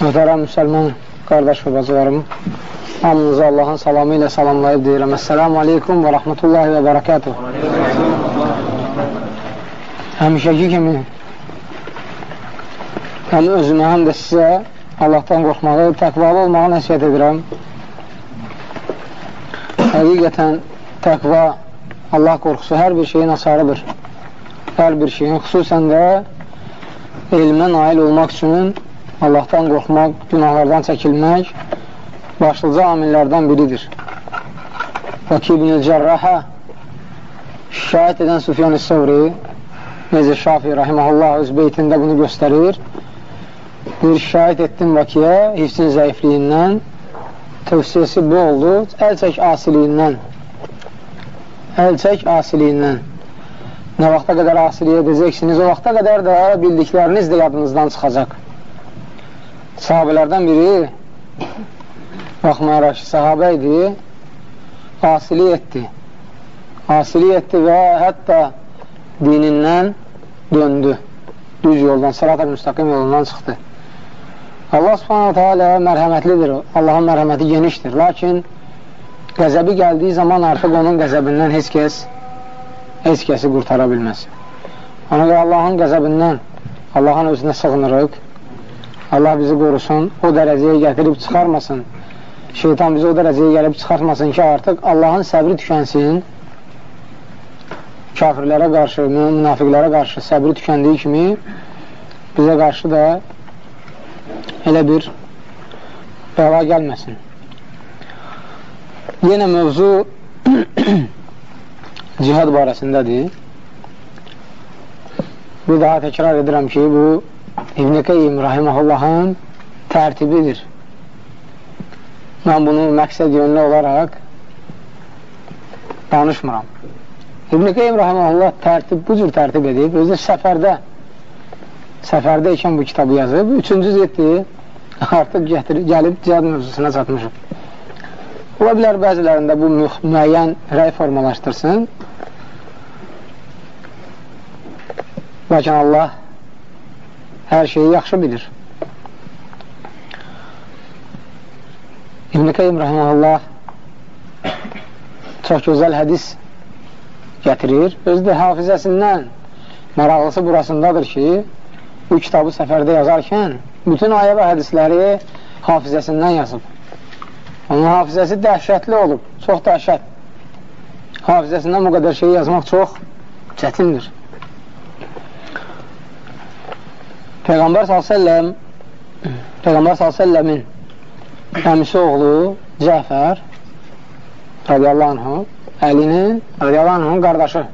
Möhtərəm müsəlman qardaş və bacılarım, hamınızı Allahın salamı ilə salamlayıb deyirəm. Əssəlamu aleykum və rəhmətullahi və bərəkətuh. Həmişəki kimi həm özümə, həm də sizə Allahdan qorxmağı, təqvalı olmağı nəsiyyət edirəm. Həqiqətən təqva, Allah qorxusu hər bir şeyin asarıdır. Hər bir şeyin, xüsusən də elmə nail olmaq üçün Allahdan qorxmaq, günahlardan çəkilmək başlıca amillərdən biridir. Vəki ibn-i Cərrahə şəhət edən Sufyan-ı Səvri necə Şafi rahiməhullah öz beytində bunu göstərir. Bir şəhət etdim Vəkiyə hifsin zəifliyindən tövsiyəsi bu oldu, əl çək asiliyindən əl çək asiliyindən nə vaxta qədər asiliyə edəcəksiniz, o vaxta qədər də bildikləriniz də yadınızdan çıxacaq sahabələrdən biri baxmayaraq ki, sahabə idi, asili etdi. Asili etdi və hətta dinindən döndü. Düz yoldan, sırat-ı müstəqim yolundan çıxdı. Allah subhanahu teala mərhəmətlidir, Allahın mərhəməti genişdir. Lakin qəzəbi gəldiyi zaman artıq onun qəzəbindən heç kəs heç kəsi qurtara bilməz. Ona görə Allahın qəzəbindən Allahın özünə sığınırıq. Allah bizi qorusun, o dərəcəyə gətirib çıxarmasın. Şeytan bizi o dərəcəyə gəlib çıxartmasın ki, artıq Allahın səbri tükənsin. Kafirlərə qarşı, münafiqlərə qarşı səbri tükəndiyi kimi bizə qarşı da elə bir bəla gəlməsin. Yenə mövzu cihad barəsindədir. Bir daha təkrar edirəm ki, bu İbn-i Qeym Rahiməhullahın tərtibidir. Mən bunu məqsəd yönlü olaraq danışmıram. İbn-i Qeym Rahiməhullah tərtib, bu cür tərtib edib, özü səfərdə səfərdə ikən bu kitabı yazıb, üçüncü ziddi artıq gətirib, gəlib cihad mövzusuna çatmışım. Ola bilər bəzilərində bu müəyyən rəy formalaşdırsın. Lakin Allah hər şeyi yaxşı bilir. İbn-i Qeym Rəhməllah çox gözəl hədis gətirir. Özü də hafizəsindən maraqlısı burasındadır ki, bu kitabı səfərdə yazarkən bütün ayə və hədisləri hafizəsindən yazıb. Onun hafizəsi dəhşətli olub, çox dəhşət. Hafizəsindən bu qədər şeyi yazmaq çox çətindir. Peyğəmbər s.ə.v Peyğəmbər s.ə.v-in əmisi oğlu Cəfər radiyallahu anhu Əlinin radiyallahu anhun qardaşı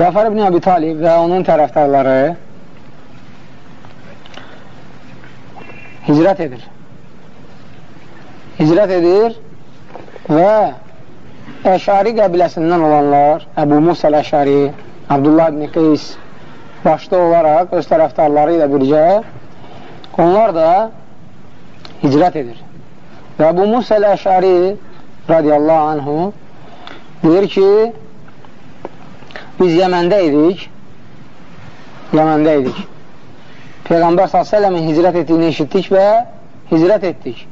Cəfər ibn Əbi Talib və onun tərəfdarları hicrət edir. Hicrət edir və Əşari qəbiləsindən olanlar Əbu Musa Əşari, Abdullah ibn Qeys başda olaraq öz tərəfdarları ilə birgə onlar da hicrət edir. Və bu Musa Əşəri radiyallahu anhu deyir ki, biz Yəməndə idik, Yəməndə idik. Peyğəmbər s.ə.v-in hicrət etdiyini eşitdik və hicrət etdik.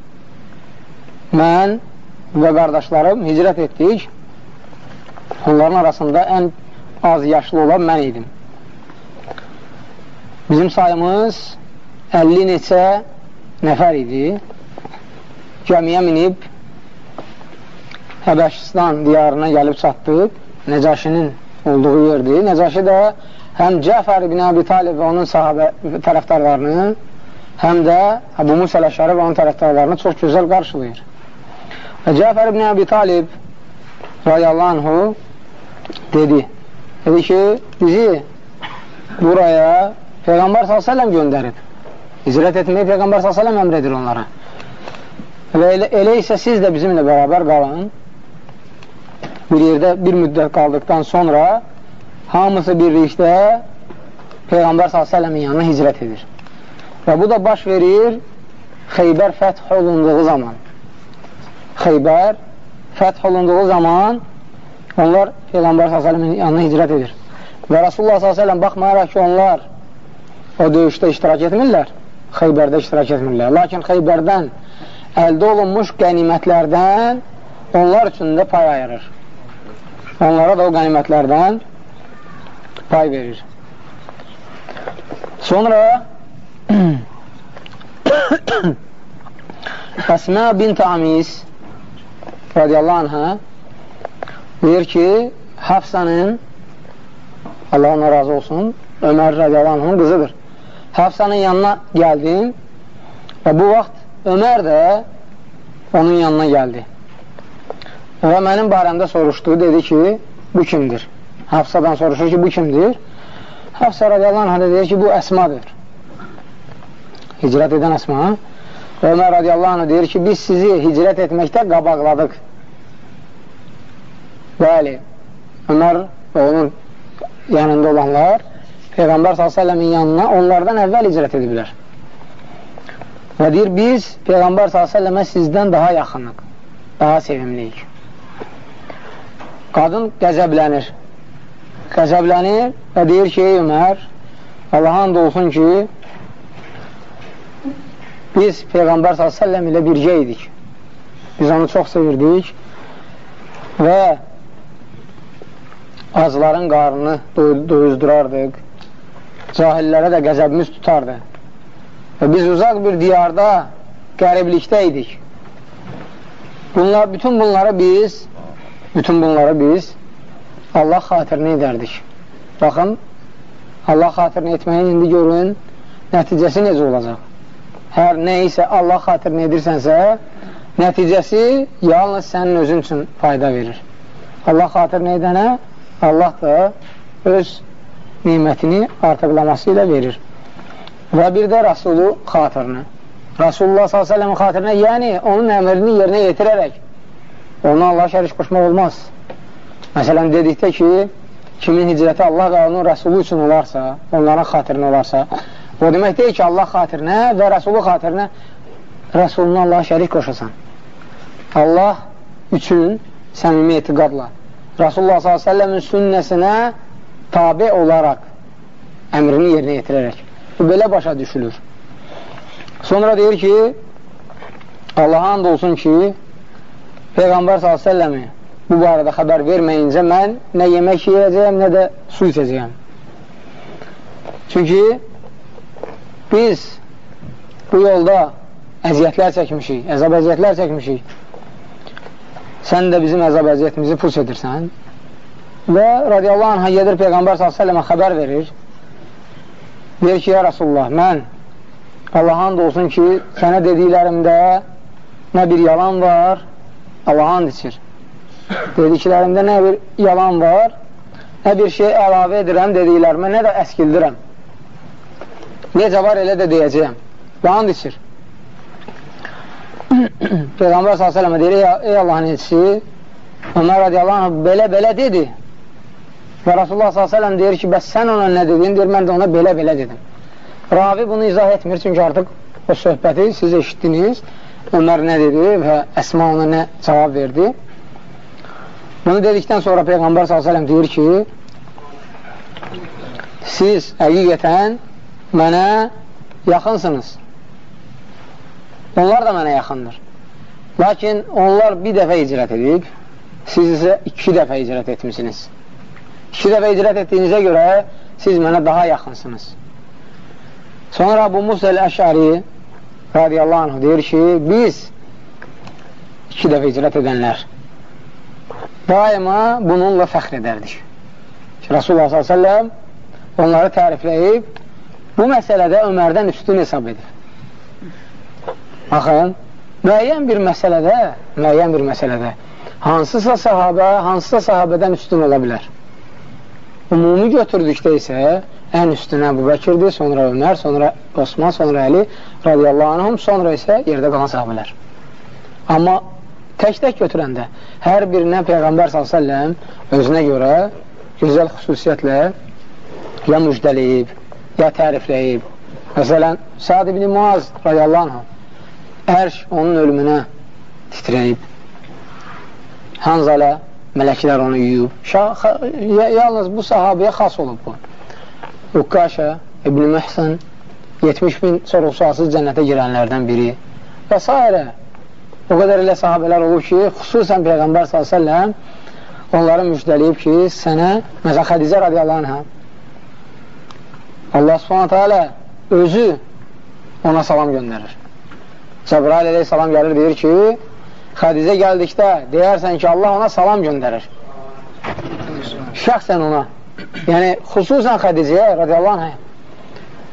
Mən və qardaşlarım hicrət etdik. Onların arasında ən az yaşlı olan mən idim. Bizim sayımız 50 neçə nəfər idi. Gəmiyə minib Həbəşistan diyarına gəlib çatdıq. Nəcaşinin olduğu yerdir. Nəcaşi də həm Cəfər ibn Əbi Talib və onun sahabə tərəfdarlarını, həm də Əbu Musa Ləşəri və onun tərəfdarlarını çox gözəl qarşılayır. Və Cəfər ibn Əbi Talib radiyallahu anhu dedi, dedi ki, bizi buraya Peyğəmbər s.ə.v göndərib. Hicrət etməyi Peyğəmbər s.ə.v əmr edir onlara. Və elə, elə isə siz də bizimlə bərabər qalın. Bir yerdə bir müddət qaldıqdan sonra hamısı birlikdə Peyğəmbər s.ə.v-in yanına hicrət edir. Və bu da baş verir Xeybər fəth olunduğu zaman. Xeybər fəth olunduğu zaman onlar Peyğəmbər s.ə.v-in yanına hicrət edir. Və Rasulullah s.ə.v baxmayaraq ki, onlar o döyüşdə iştirak etmirlər. Xeybərdə iştirak etmirlər. Lakin Xeybərdən əldə olunmuş qənimətlərdən onlar üçün də pay ayırır. Onlara da o qənimətlərdən pay verir. Sonra Əsmə bint Amis radiyallahu anhə deyir ki, Hafsanın Allah ona razı olsun, Ömər radiyallahu anhın qızıdır. Hafsanın yanına gəldim və bu vaxt Ömər də onun yanına gəldi. Və mənim barəmdə soruşdu, dedi ki, bu kimdir? Hafsadan soruşur ki, bu kimdir? Hafsa radiyallahu anh deyir ki, bu əsmadır. Hicrət edən əsma. Ömər radiyallahu anh deyir ki, biz sizi hicrət etməkdə qabaqladıq. Bəli, Ömər və onun yanında olanlar Peyğəmbər s.ə.v-in yanına onlardan əvvəl icrət ediblər. Və deyir, biz Peyğəmbər s.ə.və sizdən daha yaxınıq, daha sevimliyik. Qadın qəzəblənir. Qəzəblənir və deyir ki, ey Ömər, Allaha and olsun ki, biz Peyğəmbər s.ə.v ilə birgə idik. Biz onu çox sevirdik və acların qarnını doyuzdurardıq, cahillərə də qəzəbimiz tutardı. Və biz uzaq bir diyarda qəriblikdə idik. Bunlar, bütün bunları biz, bütün bunları biz Allah xatirini edərdik. Baxın, Allah xatirini etməyin indi görün, nəticəsi necə olacaq? Hər nə isə Allah xatirini edirsənsə, nəticəsi yalnız sənin özün üçün fayda verir. Allah xatirini edənə Allah da öz nimətini artıqlaması ilə verir. Və bir də Rasulü xatirinə. Rasulullah s.ə.v-in xatirinə, yəni onun əmrini yerinə yetirərək ona Allah şərik qoşmaq olmaz. Məsələn, dedikdə ki, kimin hicrəti Allah və onun Rasulü üçün olarsa, onların xatirinə olarsa, o demək deyil ki, Allah xatirinə və Rasulü xatirinə Rasuluna Allah şərik qoşasan. Allah üçün səmimi etiqadla Rasulullah s.ə.v-in sünnəsinə tabi olaraq əmrini yerinə yetirərək. Bu belə başa düşülür. Sonra deyir ki, Allaha and olsun ki, Peyğəmbər s.ə.v-i bu barədə xəbər verməyincə mən nə yemək yiyəcəyəm, nə də su içəcəyəm. Çünki biz bu yolda əziyyətlər çəkmişik, əzab əziyyətlər çəkmişik sən də bizim əzab əziyyətimizi pus edirsən və radiyallahu anhə gedir Peyğəmbər s.ə.və xəbər verir. Deyir ki, ya Rasulullah mən Allah and olsun ki sənə dediklərimdə nə bir yalan var Allah and içir. Dediklərimdə nə bir yalan var nə bir şey əlavə edirəm dediklərimə nə də əskildirəm. Necə var elə də deyəcəyəm. Və and içir. Peyğəmbər s.ə.və deyir, ey, ey Allahın elçisi, Ömər radiyallahu anh belə-belə dedi. Və Rasulullah s.ə.v deyir ki, bəs sən ona nə dedin? Deyir, mən də ona belə-belə dedim. Ravi bunu izah etmir, çünki artıq o söhbəti siz eşitdiniz. Ömər nə dedi və Əsma ona nə cavab verdi. Bunu dedikdən sonra Peyğəmbər s.ə.v deyir ki, siz həqiqətən mənə yaxınsınız. Onlar da mənə yaxındır. Lakin onlar bir dəfə icrət edib, siz isə iki dəfə icrət etmişsiniz. İki dəfə icrət etdiyinizə görə siz mənə daha yaxınsınız. Sonra bu Musa el-Əşari radiyallahu anh deyir ki, biz iki dəfə icrət edənlər daima bununla fəxr edərdik. Ki, Rasulullah s.ə.v onları tərifləyib bu məsələdə Ömərdən üstün hesab edir. Baxın, müəyyən bir məsələdə, müəyyən bir məsələdə hansısa sahabə, hansısa sahabədən üstün ola bilər. Ümumi götürdükdə isə ən üstünə Əbu Bəkirdir, sonra Ömər, sonra Osman, sonra Əli radiyallahu anhum, sonra isə yerdə qalan sahabələr. Amma tək-tək götürəndə hər birinə Peyğəmbər s.ə.v özünə görə gözəl xüsusiyyətlə ya müjdələyib, ya tərifləyib. Məsələn, Sad ibn Muaz radiyallahu anhum ərş onun ölümünə titrəyib. Hanzalə mələklər onu yuyub. Şah, yalnız bu sahabəyə xas olub bu. Uqqaşə, İbn-i Məhsən 70 bin sorğu-sualsız cənnətə girənlərdən biri və s. O qədər elə sahabələr olub ki, xüsusən Peyğəmbər s.ə.v onları müjdələyib ki, sənə, məsələn, Xədicə radiyallahu anhə Allah alə özü ona salam göndərir. Cəbrail aleyhissalam gəlir, deyir ki, Xədicə gəldikdə deyərsən ki, Allah ona salam göndərir. Şəxsən ona. Yəni, xüsusən Xədicəyə radiyallahu anhə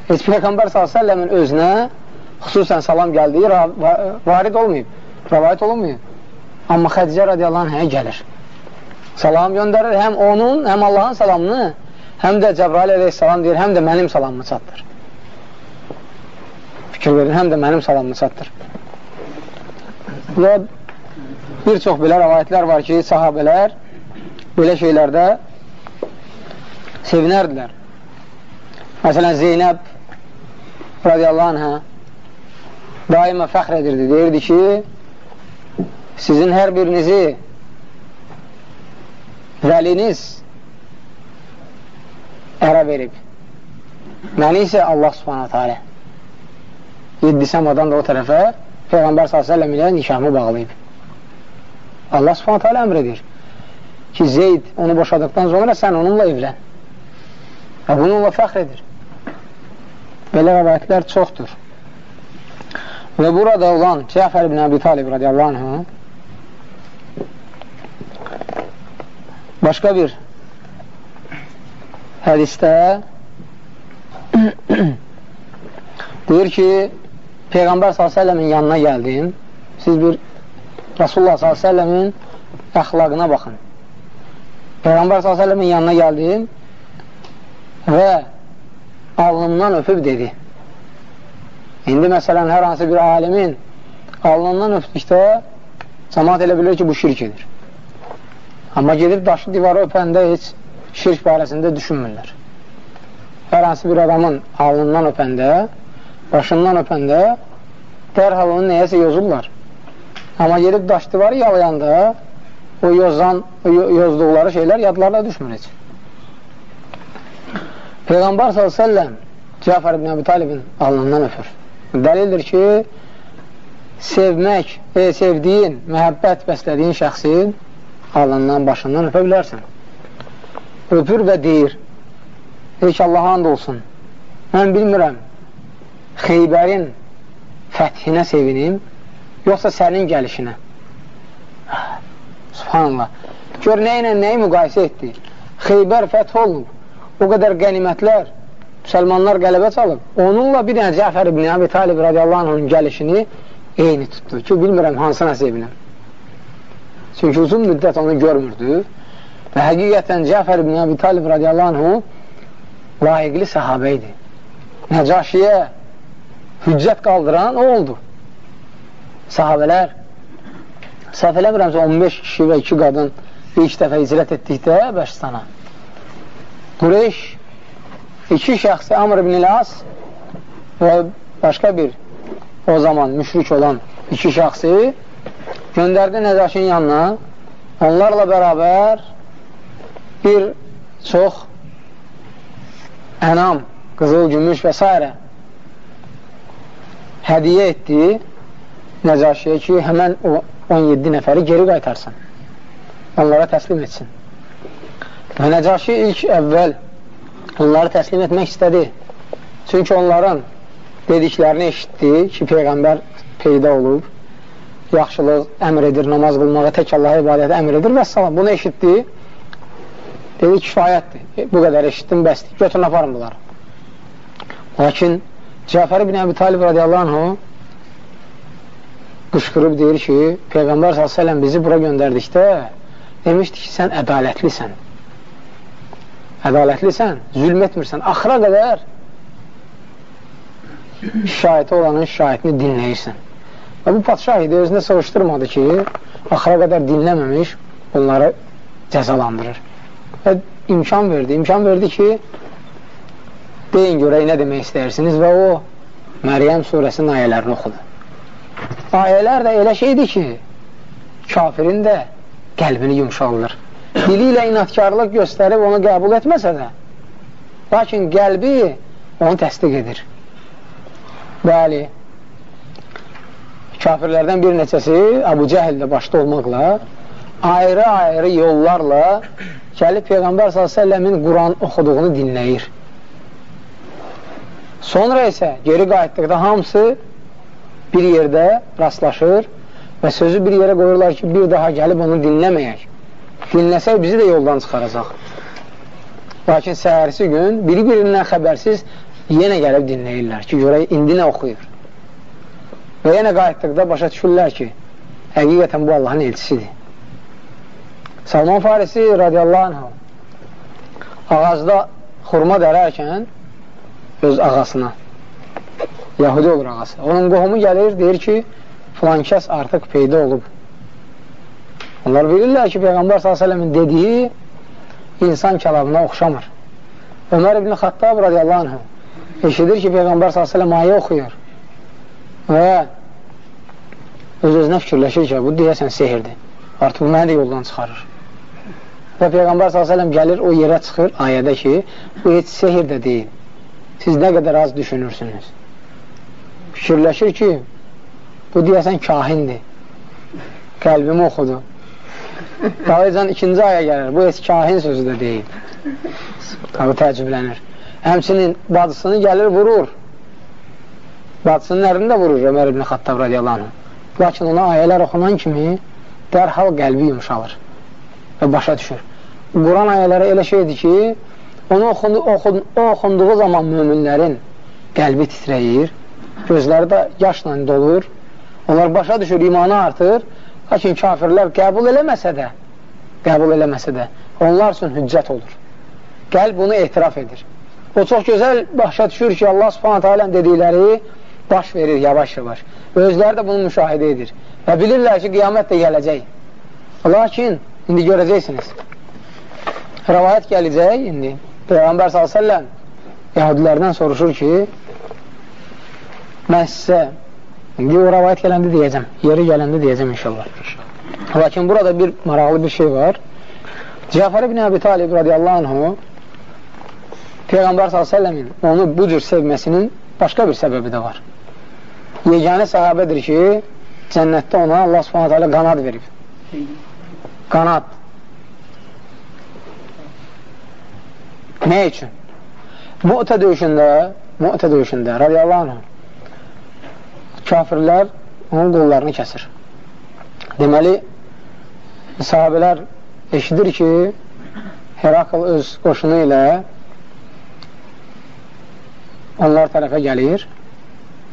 heç Peyğəmbər s.ə.v-in özünə xüsusən salam gəldiyi varid olmayıb rəvayət olunmuyor. Amma Xədicə radiyallahu anhəyə gəlir. Salam göndərir, həm onun, həm Allahın salamını, həm də Cəbrail əleyhissalam deyir, həm də mənim salamımı çatdır. Fikir verin, həm də mənim salamımı çatdır. Və bir çox belə rəvayətlər var ki, sahabələr belə şeylərdə sevinərdilər. Məsələn, Zeynəb radiyallahu anhə daima fəxr edirdi. Deyirdi ki, sizin hər birinizi vəliniz ərə verib. Məni isə Allah subhanətə alə yeddi səmadan da o tərəfə Peyğəmbər s.ə.v ilə nikahımı bağlayıb. Allah subhanətə alə əmr edir ki, Zeyd onu boşadıqdan sonra sən onunla evlən. Və bununla fəxr edir. Belə rəvayətlər çoxdur. Və burada olan Cəfər ibn Əbi Talib radiyallahu anhə Başqa bir hədistə deyir ki, Peyğəmbər s.ə.v-in yanına gəldim. Siz bir Rasulullah s.ə.v-in əxlaqına baxın. Peyğəmbər s.ə.v-in yanına gəldim və alnımdan öpüb dedi. İndi məsələn, hər hansı bir alimin alnından öpdükdə cəmat elə bilir ki, bu şirk edir. Amma gedib daşı divarı öpəndə heç şirk barəsində düşünmürlər. Hər hansı bir adamın alnından öpəndə, başından öpəndə dərhal onu nəyəsə yozurlar. Amma gedib daş divarı yalayanda o yozan, yozduqları şeylər yadlarına düşmür heç. Peyğəmbər s.ə.v Cəfər ibn Əbi Talibin alnından öpür. Dəlildir ki, sevmək, e, sevdiyin, məhəbbət bəslədiyin şəxsin alından, başından öpə bilərsən. Öpür və deyir, deyir ki, Allaha and olsun, mən bilmirəm, Xeybərin fəthinə sevinim, yoxsa sənin gəlişinə. Subhanallah. Gör, nə ilə nəyi müqayisə etdi? Xeybər fəth olunub, o qədər qənimətlər, müsəlmanlar qələbə çalıb. Onunla bir dənə Cəfər ibn Əbi Talib radiyallahu anhın gəlişini eyni tutdu ki, bilmirəm hansına sevinəm. Çünki uzun müddət onu görmürdü və həqiqətən Cəfər ibn Əbi Talib radiyallahu anhu layiqli səhabə idi. Nəcaşiyə hüccət qaldıran o oldu. Sahabələr səhv eləmirəmsə 15 kişi və 2 qadın ilk dəfə icrət etdikdə Bəşistana. Qureyş iki şəxsi Amr ibn İlas və başqa bir o zaman müşrik olan iki şəxsi göndərdi Nəcaşin yanına. Onlarla bərabər bir çox ənam, qızıl, gümüş və s. hədiyə etdi Nəcaşiyə ki, həmən o 17 nəfəri geri qaytarsın. Onlara təslim etsin. Və Nəcaşi ilk əvvəl onları təslim etmək istədi. Çünki onların dediklərini eşitdi ki, Peyğəmbər peyda olub yaxşılıq əmr edir, namaz qılmağa, tək Allaha ibadəti əmr edir və salam. Bunu eşitdi. Dedi, kifayətdir. E, bu qədər eşitdim, bəsdir. Götürün, aparın bunları. Lakin Cəfər ibn Əbi Talib radiyallahu anhu qışqırıb deyir ki, Peyğəmbər s.ə.v bizi bura göndərdikdə demişdi ki, sən ədalətlisən. Ədalətlisən, zülm etmirsən. Axıra qədər şahidi olanın şahidini dinləyirsən. Və bu patşah idi, özünə soruşturmadı ki, axıra qədər dinləməmiş onları cəzalandırır. Və imkan verdi, imkan verdi ki, deyin görək nə demək istəyirsiniz və o Məryəm surəsinin ayələrini oxudu. Ayələr də elə şeydir ki, kafirin də qəlbini yumşaldır. Dili ilə inatkarlıq göstərib onu qəbul etməsə də, lakin qəlbi onu təsdiq edir. Bəli, kafirlərdən bir neçəsi Əbu Cəhil də başda olmaqla ayrı-ayrı yollarla gəlib Peyğəmbər s.ə.v-in Quran oxuduğunu dinləyir. Sonra isə geri qayıtdıqda hamısı bir yerdə rastlaşır və sözü bir yerə qoyurlar ki, bir daha gəlib onu dinləməyək. Dinləsək bizi də yoldan çıxaracaq. Lakin səhərisi gün biri-birindən xəbərsiz yenə gəlib dinləyirlər ki, görək indi nə oxuyur. Və yenə qayıtdıqda başa düşürlər ki, həqiqətən bu Allahın elçisidir. Salman Farisi radiyallahu anh ağacda xurma dərərkən öz ağasına Yahudi olur ağası. Onun qohumu gəlir, deyir ki, filan kəs artıq peyda olub. Onlar bilirlər ki, Peyğəmbər s.ə.v-in dediyi insan kəlamına oxşamır. Ömər ibn Xattab radiyallahu anh eşidir ki, Peyğəmbər s.ə.v ayə oxuyur və öz-özünə fikirləşir ki, bu deyəsən sehirdir. Artıq məni də yoldan çıxarır. Və Peyğəmbər s.ə.v gəlir, o yerə çıxır ayədə ki, bu heç sehir də deyil. Siz nə qədər az düşünürsünüz. Fikirləşir ki, bu deyəsən kahindir. Qəlbimi oxudu. Qalıcan ikinci aya gəlir, bu heç kahin sözü də deyil. Qalı təəccüblənir. Həmçinin bacısını gəlir, vurur. Bacısının ərini də vurur Ömər ibn Xattab radiyallahu anh. Lakin ona ayələr oxunan kimi dərhal qəlbi yumşalır və başa düşür. Quran ayələri elə şeydir ki, onu oxundu, oxun, o oxunduğu zaman müminlərin qəlbi titrəyir, gözləri də yaşla dolur, onlar başa düşür, imanı artır, lakin kafirlər qəbul eləməsə də, qəbul eləməsə də, onlar üçün hüccət olur. Qəlb bunu etiraf edir. O çox gözəl başa düşür ki, Allah subhanətə aləm dedikləri baş verir yavaş-yavaş. Özləri də bunu müşahidə edir. Və bilirlər ki, qiyamət də gələcək. Lakin, indi görəcəksiniz. Rəvayət gələcək, indi. Peyğəmbər s.ə.v Yahudilərdən soruşur ki, mən sizə, indi o rəvayət gələndə deyəcəm, yeri gələndə deyəcəm inşallah. Lakin burada bir maraqlı bir şey var. Cəfər ibn Əbi Talib radiyallahu anhu Peyğəmbər s.ə.v-in onu bu cür sevməsinin başqa bir səbəbi də var. Yeganə sahabədir ki, cənnətdə ona Allah subhanət hələ qanad verib. Qanad. Nə üçün? Mu'tə döyüşündə, Mu'tə döyüşündə, radiyallahu anh, kafirlər onun qollarını kəsir. Deməli, sahabələr eşidir ki, Herakl öz qoşunu ilə onlar tərəfə gəlir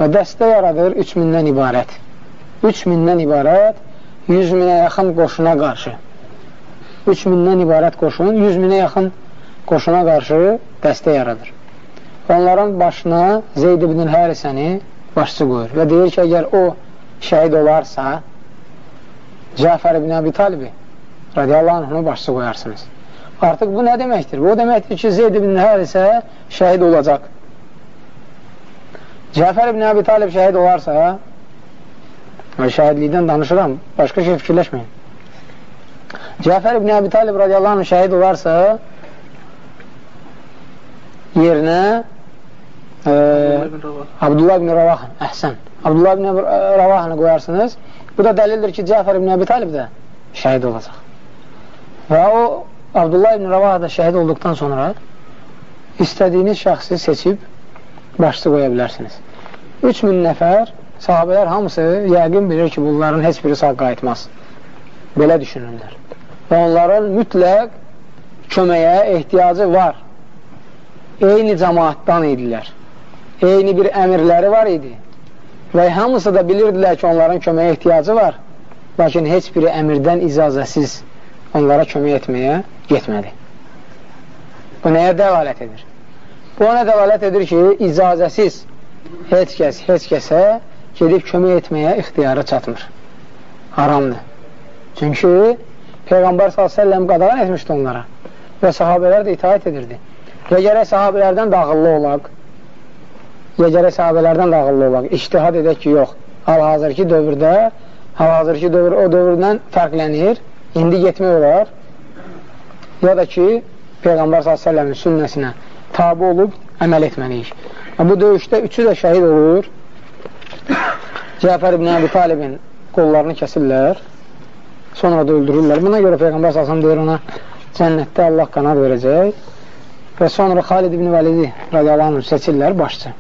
və dəstə yaradır 3000-dən ibarət. 3000-dən ibarət 100 minə yaxın qoşuna qarşı. 3000-dən ibarət qoşun 100 minə yaxın qoşuna qarşı dəstə yaradır. Onların başına Zeyd ibn Hərisəni başçı qoyur və deyir ki, əgər o şəhid olarsa, Cəfər ibn Əbi Talibi radiyallahu anhını başçı qoyarsınız. Artıq bu nə deməkdir? Bu deməkdir ki, Zeyd ibn Hərisə şəhid olacaq. Cəfər ibn Əbi Talib şəhid olarsa, şəhidlikdən danışıram, başqa şey fikirləşməyin. Cəfər ibn Əbi Talib radiyallahu anh şəhid olarsa, yerinə e, Abdullah ibn Ravahan, əhsən, Abdullah ibn Ravahanı qoyarsınız. Bu da dəlildir ki, Cəfər ibn Əbi Talib də şəhid olacaq. Və o, Abdullah ibn Ravaha da şəhid olduqdan sonra istədiyiniz şəxsi seçib başçı qoya bilərsiniz. 3000 nəfər sahabələr hamısı yəqin bilir ki, bunların heç biri sağ qayıtmaz. Belə düşünürlər. Və onların mütləq köməyə ehtiyacı var. Eyni cəmaatdan idilər. Eyni bir əmirləri var idi. Və hamısı da bilirdilər ki, onların köməyə ehtiyacı var. Lakin heç biri əmirdən icazəsiz onlara kömək etməyə getmədi. Bu nəyə dəvalət edir? Bu ona dəvalət edir ki, icazəsiz heç kəs, heç kəsə gedib kömək etməyə ixtiyarı çatmır. Haramdır. Çünki Peyğəmbər s.ə.v qadağan etmişdi onlara və sahabələr də itaət edirdi. Ya gərək sahabələrdən dağıllı olaq, ya gərək sahabələrdən dağıllı olaq, iştihad edək ki, yox. Hal-hazırki dövrdə, hal-hazırki dövr o dövrdən fərqlənir, indi getmək olar, ya da ki, Peyğəmbər s.ə.v-in sünnəsinə tabi olub əməl etməliyik. Bu döyüşdə üçü də şəhid olur Cəfər ibn Əbi Talibin qollarını kəsirlər, sonra da öldürürlər. Buna görə Peyğəmbər salsam deyir ona, cənnətdə Allah qanad verəcək və sonra Xalid ibn Vəlidi radiyallahu seçirlər başçı.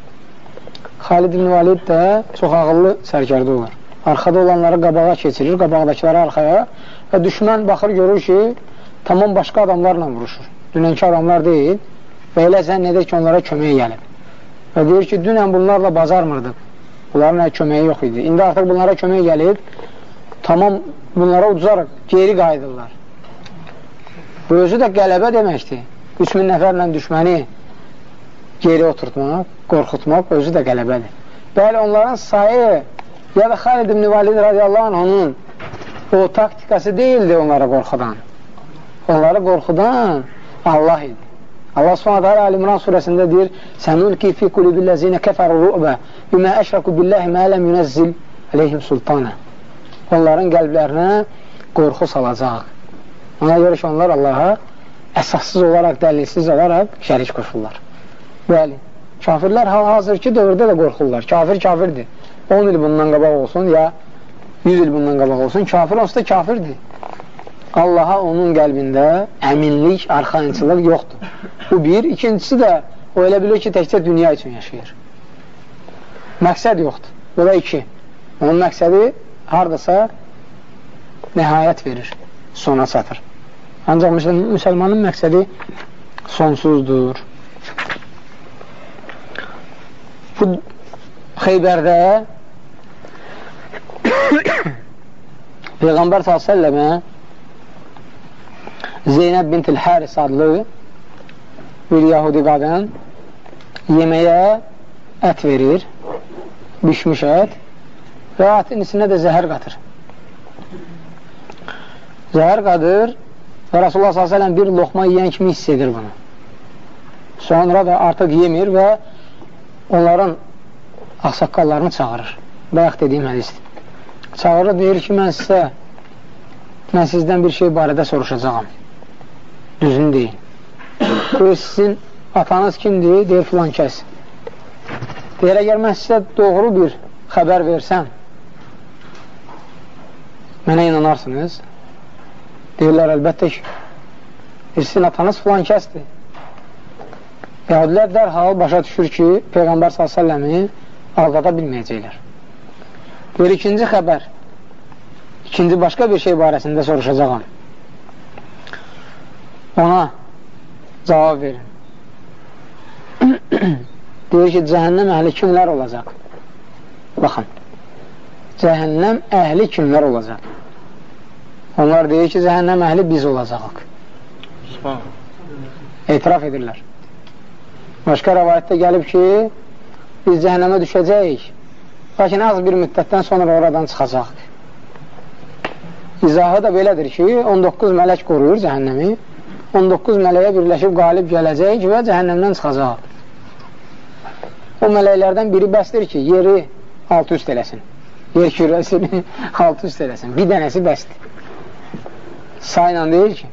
Xalid ibn Vəlid də çox ağıllı sərkərdə olur. Arxada olanları qabağa keçirir, qabaqdakıları arxaya və düşmən baxır, görür ki, tamam başqa adamlarla vuruşur. Dünənki adamlar deyil və elə zənn edir ki, onlara kömək gəlib. Və deyir ki, dünən bunlarla bazarmırdıq. Bunların nə köməyi yox idi. İndi artıq bunlara kömək gəlib, tamam bunlara ucuzarıq, geri qayıdırlar. Bu özü də qələbə deməkdir. 3000 nəfərlə düşməni geri oturtmaq, qorxutmaq özü də qələbədir. Bəli, onların sayı ya da Xalid ibn Valid radiyallahu anh onun o taktikası deyildi onlara qorxudan. Onları qorxudan Allah idi. Allah subhanət hələ Əl-İmran surəsində deyir Sənulki fi qulubilləzinə kəfəru ru'bə bimə əşrəku billəhi mə ləm yunəzzil aleyhim sultana Onların qəlblərinə qorxu salacaq. Ona görə ki, onlar Allaha əsassız olaraq, dəlilsiz olaraq şərik qoşurlar. Bəli, kafirlər hal-hazırki dövrdə də qorxurlar. Kafir kafirdir. 10 il bundan qabaq olsun ya 100 il bundan qabaq olsun, kafir olsa da kafirdir. Allaha onun qəlbində əminlik, arxayınçılıq yoxdur. Bu bir. İkincisi də o elə bilir ki, təkcə dünya üçün yaşayır. Məqsəd yoxdur. Bu da iki. Onun məqsədi haradasa nəhayət verir, sona çatır. Ancaq müsəlmanın məqsədi sonsuzdur. Bu Xeybərdə Peyğəmbər s.ə.və Zeynəb bintil Həris adlı bir yahudi qadın yeməyə ət verir, bişmiş ət və ətin içində də zəhər qatır. Zəhər qadır və Rasulullah s.ə.v bir loxma yiyən kimi hiss edir bunu. Sonra da artıq yemir və onların axsaqqallarını çağırır. Bayaq dediyim hədisdir. Çağırır, deyir ki, mən sizə mən sizdən bir şey barədə soruşacağam düzünü deyin. Buyur, sizin atanız kimdir? Deyir, filan kəs. Deyir, əgər mən sizə doğru bir xəbər versəm, mənə inanarsınız. Deyirlər, əlbəttə ki, sizin atanız filan kəsdir. Yahudilər dərhal başa düşür ki, Peyğəmbər s.ə.v-i aldada bilməyəcəklər. Deyir, ikinci xəbər, ikinci başqa bir şey barəsində soruşacağam ona cavab verin. Deyir ki, cəhənnəm əhli kimlər olacaq? Baxın, cəhənnəm əhli kimlər olacaq? Onlar deyir ki, cəhənnəm əhli biz olacaq. Etiraf edirlər. Başqa rəvayətdə gəlib ki, biz cəhənnəmə düşəcəyik, lakin az bir müddətdən sonra oradan çıxacaq. İzahı da belədir ki, 19 mələk qoruyur cəhənnəmi, 19 mələyə birləşib qalib gələcək və cəhənnəmdən çıxacaq. O mələklərdən biri bəsdir ki, yeri alt üst eləsin. Yer kürəsini alt üst eləsin. Bir dənəsi bəsdir. Sayla deyir ki,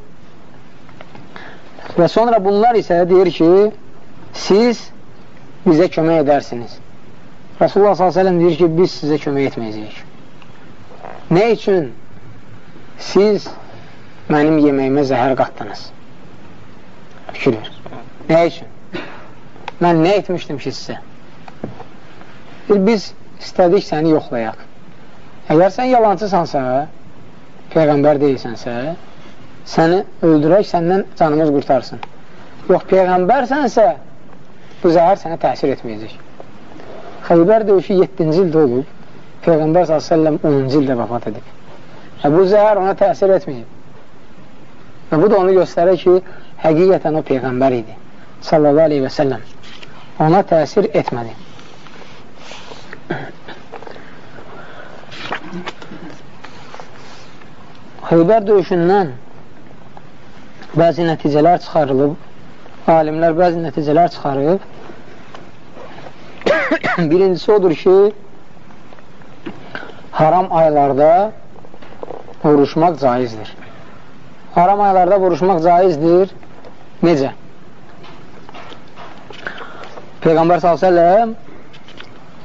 və sonra bunlar isə deyir ki, siz bizə kömək edərsiniz. Rasulullah s.ə.v deyir ki, biz sizə kömək etməyəcəyik. Nə üçün siz mənim yeməyimə zəhər qatdınız? fikir ver. Nə üçün? Mən nə etmişdim ki sizə? Biz istədik səni yoxlayaq. Əgər sən yalancısansa, Peyğəmbər deyilsənsə, səni öldürək, səndən canımız qurtarsın. Yox, Peyğəmbərsənsə, bu zəhər sənə təsir etməyəcək. Xeybər döyüşü 7-ci ildə olub, Peyğəmbər s.ə.v 10-cu ildə vəfat edib. Və bu zəhər ona təsir etməyib. Və bu da onu göstərir ki, həqiqətən o Peyğəmbər idi. Sallallahu aleyhi və səlləm. Ona təsir etmədi. Xeybər döyüşündən bəzi nəticələr çıxarılıb, alimlər bəzi nəticələr çıxarıb. Birincisi odur ki, haram aylarda vuruşmaq caizdir. Haram aylarda vuruşmaq caizdir. Necə? Peyğəmbər s.ə.v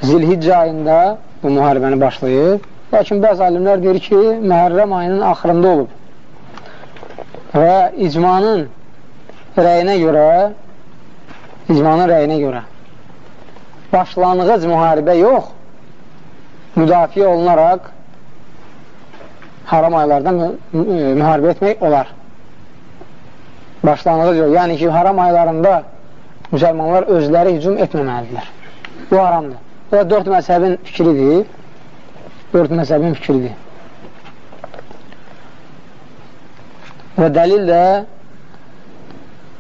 Zilhiccə ayında bu müharibəni başlayıb. Lakin bəzi alimlər deyir ki, Məhərrəm ayının axırında olub. Və icmanın rəyinə görə icmanın rəyinə görə başlanğıc müharibə yox, müdafiə olunaraq haram aylardan müharibə etmək olar. Başlanğıc yox. Yəni ki, haram aylarında müsəlmanlar özləri hücum etməməlidirlər. Bu haramdır. Bu da dörd məzhəbin fikridir. Dörd məzhəbin fikridir. Və dəlil də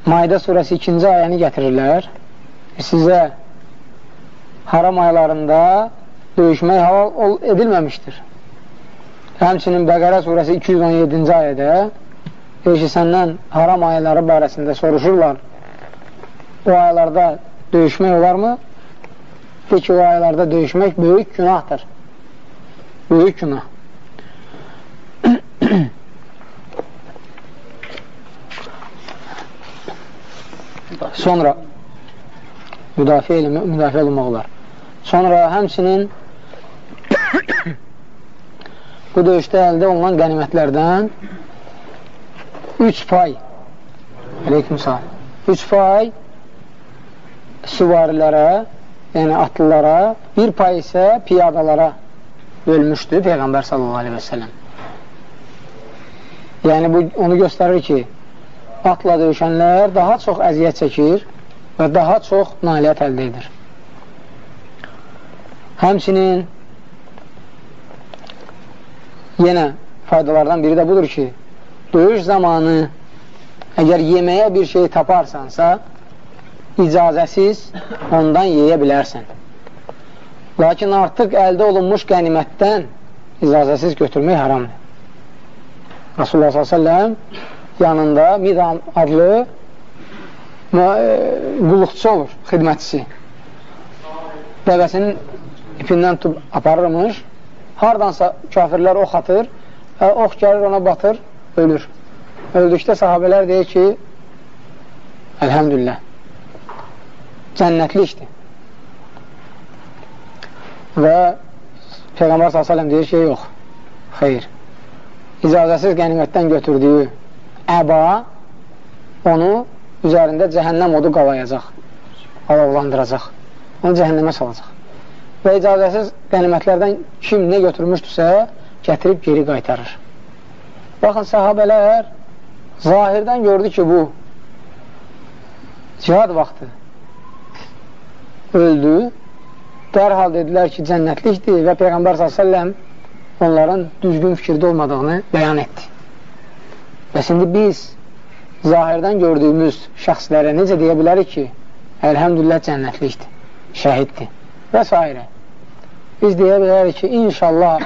Mayda surəsi 2-ci ayəni gətirirlər. Sizə haram aylarında döyüşmək halal edilməmişdir. Həmçinin Bəqərə surəsi 217-ci ayədə deyir ki, səndən haram ayları barəsində soruşurlar. O aylarda döyüşmək olarmı? De ki, o aylarda döyüşmək böyük günahdır. Böyük günah. Sonra müdafiə, müdafiə olunmaq. Sonra həmçinin bu döyüşdə əldə olunan qənimətlərdən 3 pay aleyküm salam 3 pay süvarilərə yəni atlılara, bir pay isə piyadalara bölmüşdü Peyğəmbər sallallahu aleyhi və sələm. Yəni, bu onu göstərir ki, atla döyüşənlər daha çox əziyyət çəkir və daha çox nailiyyət əldə edir. Həmçinin yenə faydalardan biri də budur ki, döyüş zamanı əgər yeməyə bir şey taparsansa, icazəsiz ondan yeyə bilərsən. Lakin artıq əldə olunmuş qənimətdən icazəsiz götürmək haramdır. Rasulullah s.ə.v yanında Midam adlı e, qulluqçu olur, xidmətçisi. Dəvəsinin ipindən tutub aparırmış, hardansa kafirlər ox atır, ox gəlir ona batır, ölür. Öldükdə sahabələr deyir ki, əlhəmdülillah, cənnətli işdir. Və Peyğəmbər s.ə.v deyir ki, yox, xeyr. İcazəsiz qənimətdən götürdüyü əba onu üzərində cəhənnəm odu qalayacaq, alovlandıracaq, onu cəhənnəmə salacaq. Və icazəsiz qənimətlərdən kim nə götürmüşdürsə, gətirib geri qaytarır. Baxın, sahabələr zahirdən gördü ki, bu cihad vaxtı öldü. Dərhal dedilər ki, cənnətlikdir və Peyğəmbər s.ə.v onların düzgün fikirdə olmadığını bəyan etdi. Bəs indi biz zahirdən gördüyümüz şəxslərə necə deyə bilərik ki, əlhəmdülillah cənnətlikdir, şəhiddir və s. Biz deyə bilərik ki, inşallah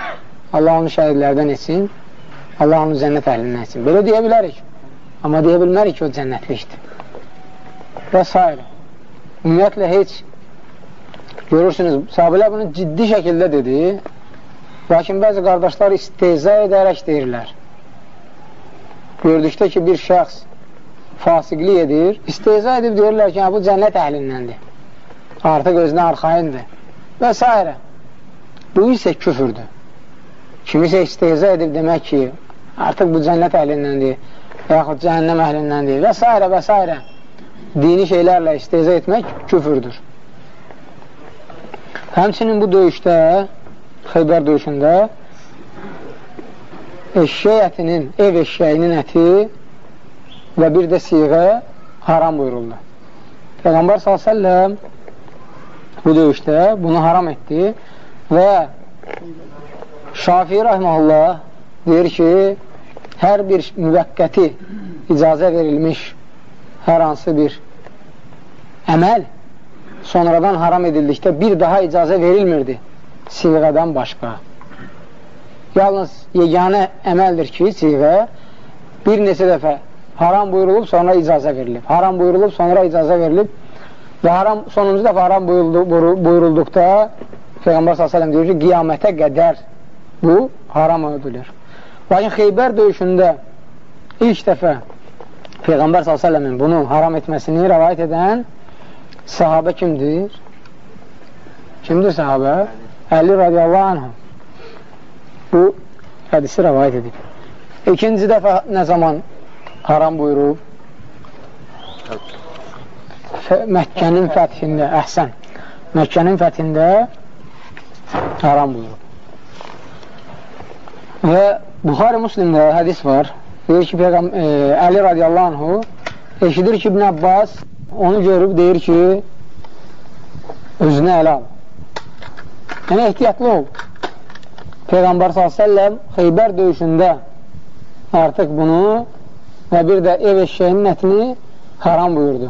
Allah onu şəhidlərdən etsin, Allah onu cənnət əhlindən etsin. Belə deyə bilərik. Amma deyə bilmərik ki, o cənnətlikdir. Və s. Ümumiyyətlə, heç görürsünüz, sahabələr bunu ciddi şəkildə dedi. Lakin bəzi qardaşlar isteza edərək deyirlər. Gördükdə ki, bir şəxs fasiqlik edir, isteza edib deyirlər ki, bu cənnət əhlindəndir. Artıq özünə arxayındır. Və s. Bu isə küfürdür. Kimisə isteza edib demək ki, artıq bu cənnət əhlindəndir, yaxud cəhənnəm əhlindəndir və s. və s. Dini şeylərlə isteza etmək küfürdür. Həmçinin bu döyüşdə, Xeybər döyüşündə eşşək ətinin, ev eşşəyinin əti və bir də siğə haram buyuruldu. Peyğəmbər s.ə.v bu döyüşdə bunu haram etdi və Şafii rəhməllah deyir ki, hər bir müvəqqəti icazə verilmiş hər hansı bir əməl sonradan haram edildikdə bir daha icazə verilmirdi siğədən başqa. Yalnız yeganə əməldir ki, siğə bir neçə dəfə haram buyurulub, sonra icazə verilib. Haram buyurulub, sonra icazə verilib və haram, sonuncu dəfə haram buyurulduqda Peyğəmbər s.ə.v deyir ki, qiyamətə qədər bu haram ödülür. Lakin Xeybər döyüşündə ilk dəfə Peyğəmbər s.ə.v-in bunu haram etməsini rəvayət edən sahabə kimdir? Kimdir sahabə? Əli radiyallahu anh bu hədisi rəvayət edib. İkinci dəfə nə zaman haram buyurub? Məkkənin fəthində, əhsən, Məkkənin fəthində haram buyurub. Və Buxari Müslimdə hədis var, deyir ki, Peyğəm, e, Əli radiyallahu anhu eşidir ki, İbn Abbas onu görüb deyir ki, özünə ələ al. Yəni, ehtiyatlı ol. Peyğəmbər s.ə.v Xeybər döyüşündə artıq bunu və bir də ev eşyəyinin ətini haram buyurdu.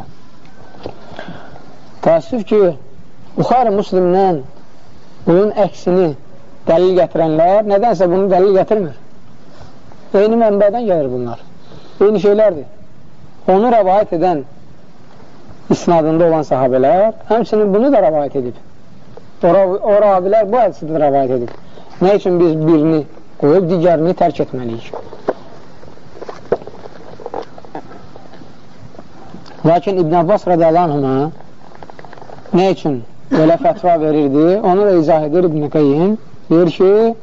Təəssüf ki, Buxarı Müslimdən bunun əksini dəlil gətirənlər nədənsə bunu dəlil gətirmir. Eyni mənbədən gəlir bunlar. Eyni şeylərdir. Onu rəvayət edən isnadında olan sahabələr həmçinin bunu da rəvayət edib. O, o ravilər bu hədisi də rəvayət edib. Nə üçün biz birini qoyub digərini tərk etməliyik? Lakin İbn Abbas radiyallahu anhına nə üçün belə fətva verirdi? Onu da izah edir İbn Qayyim. Deyir ki,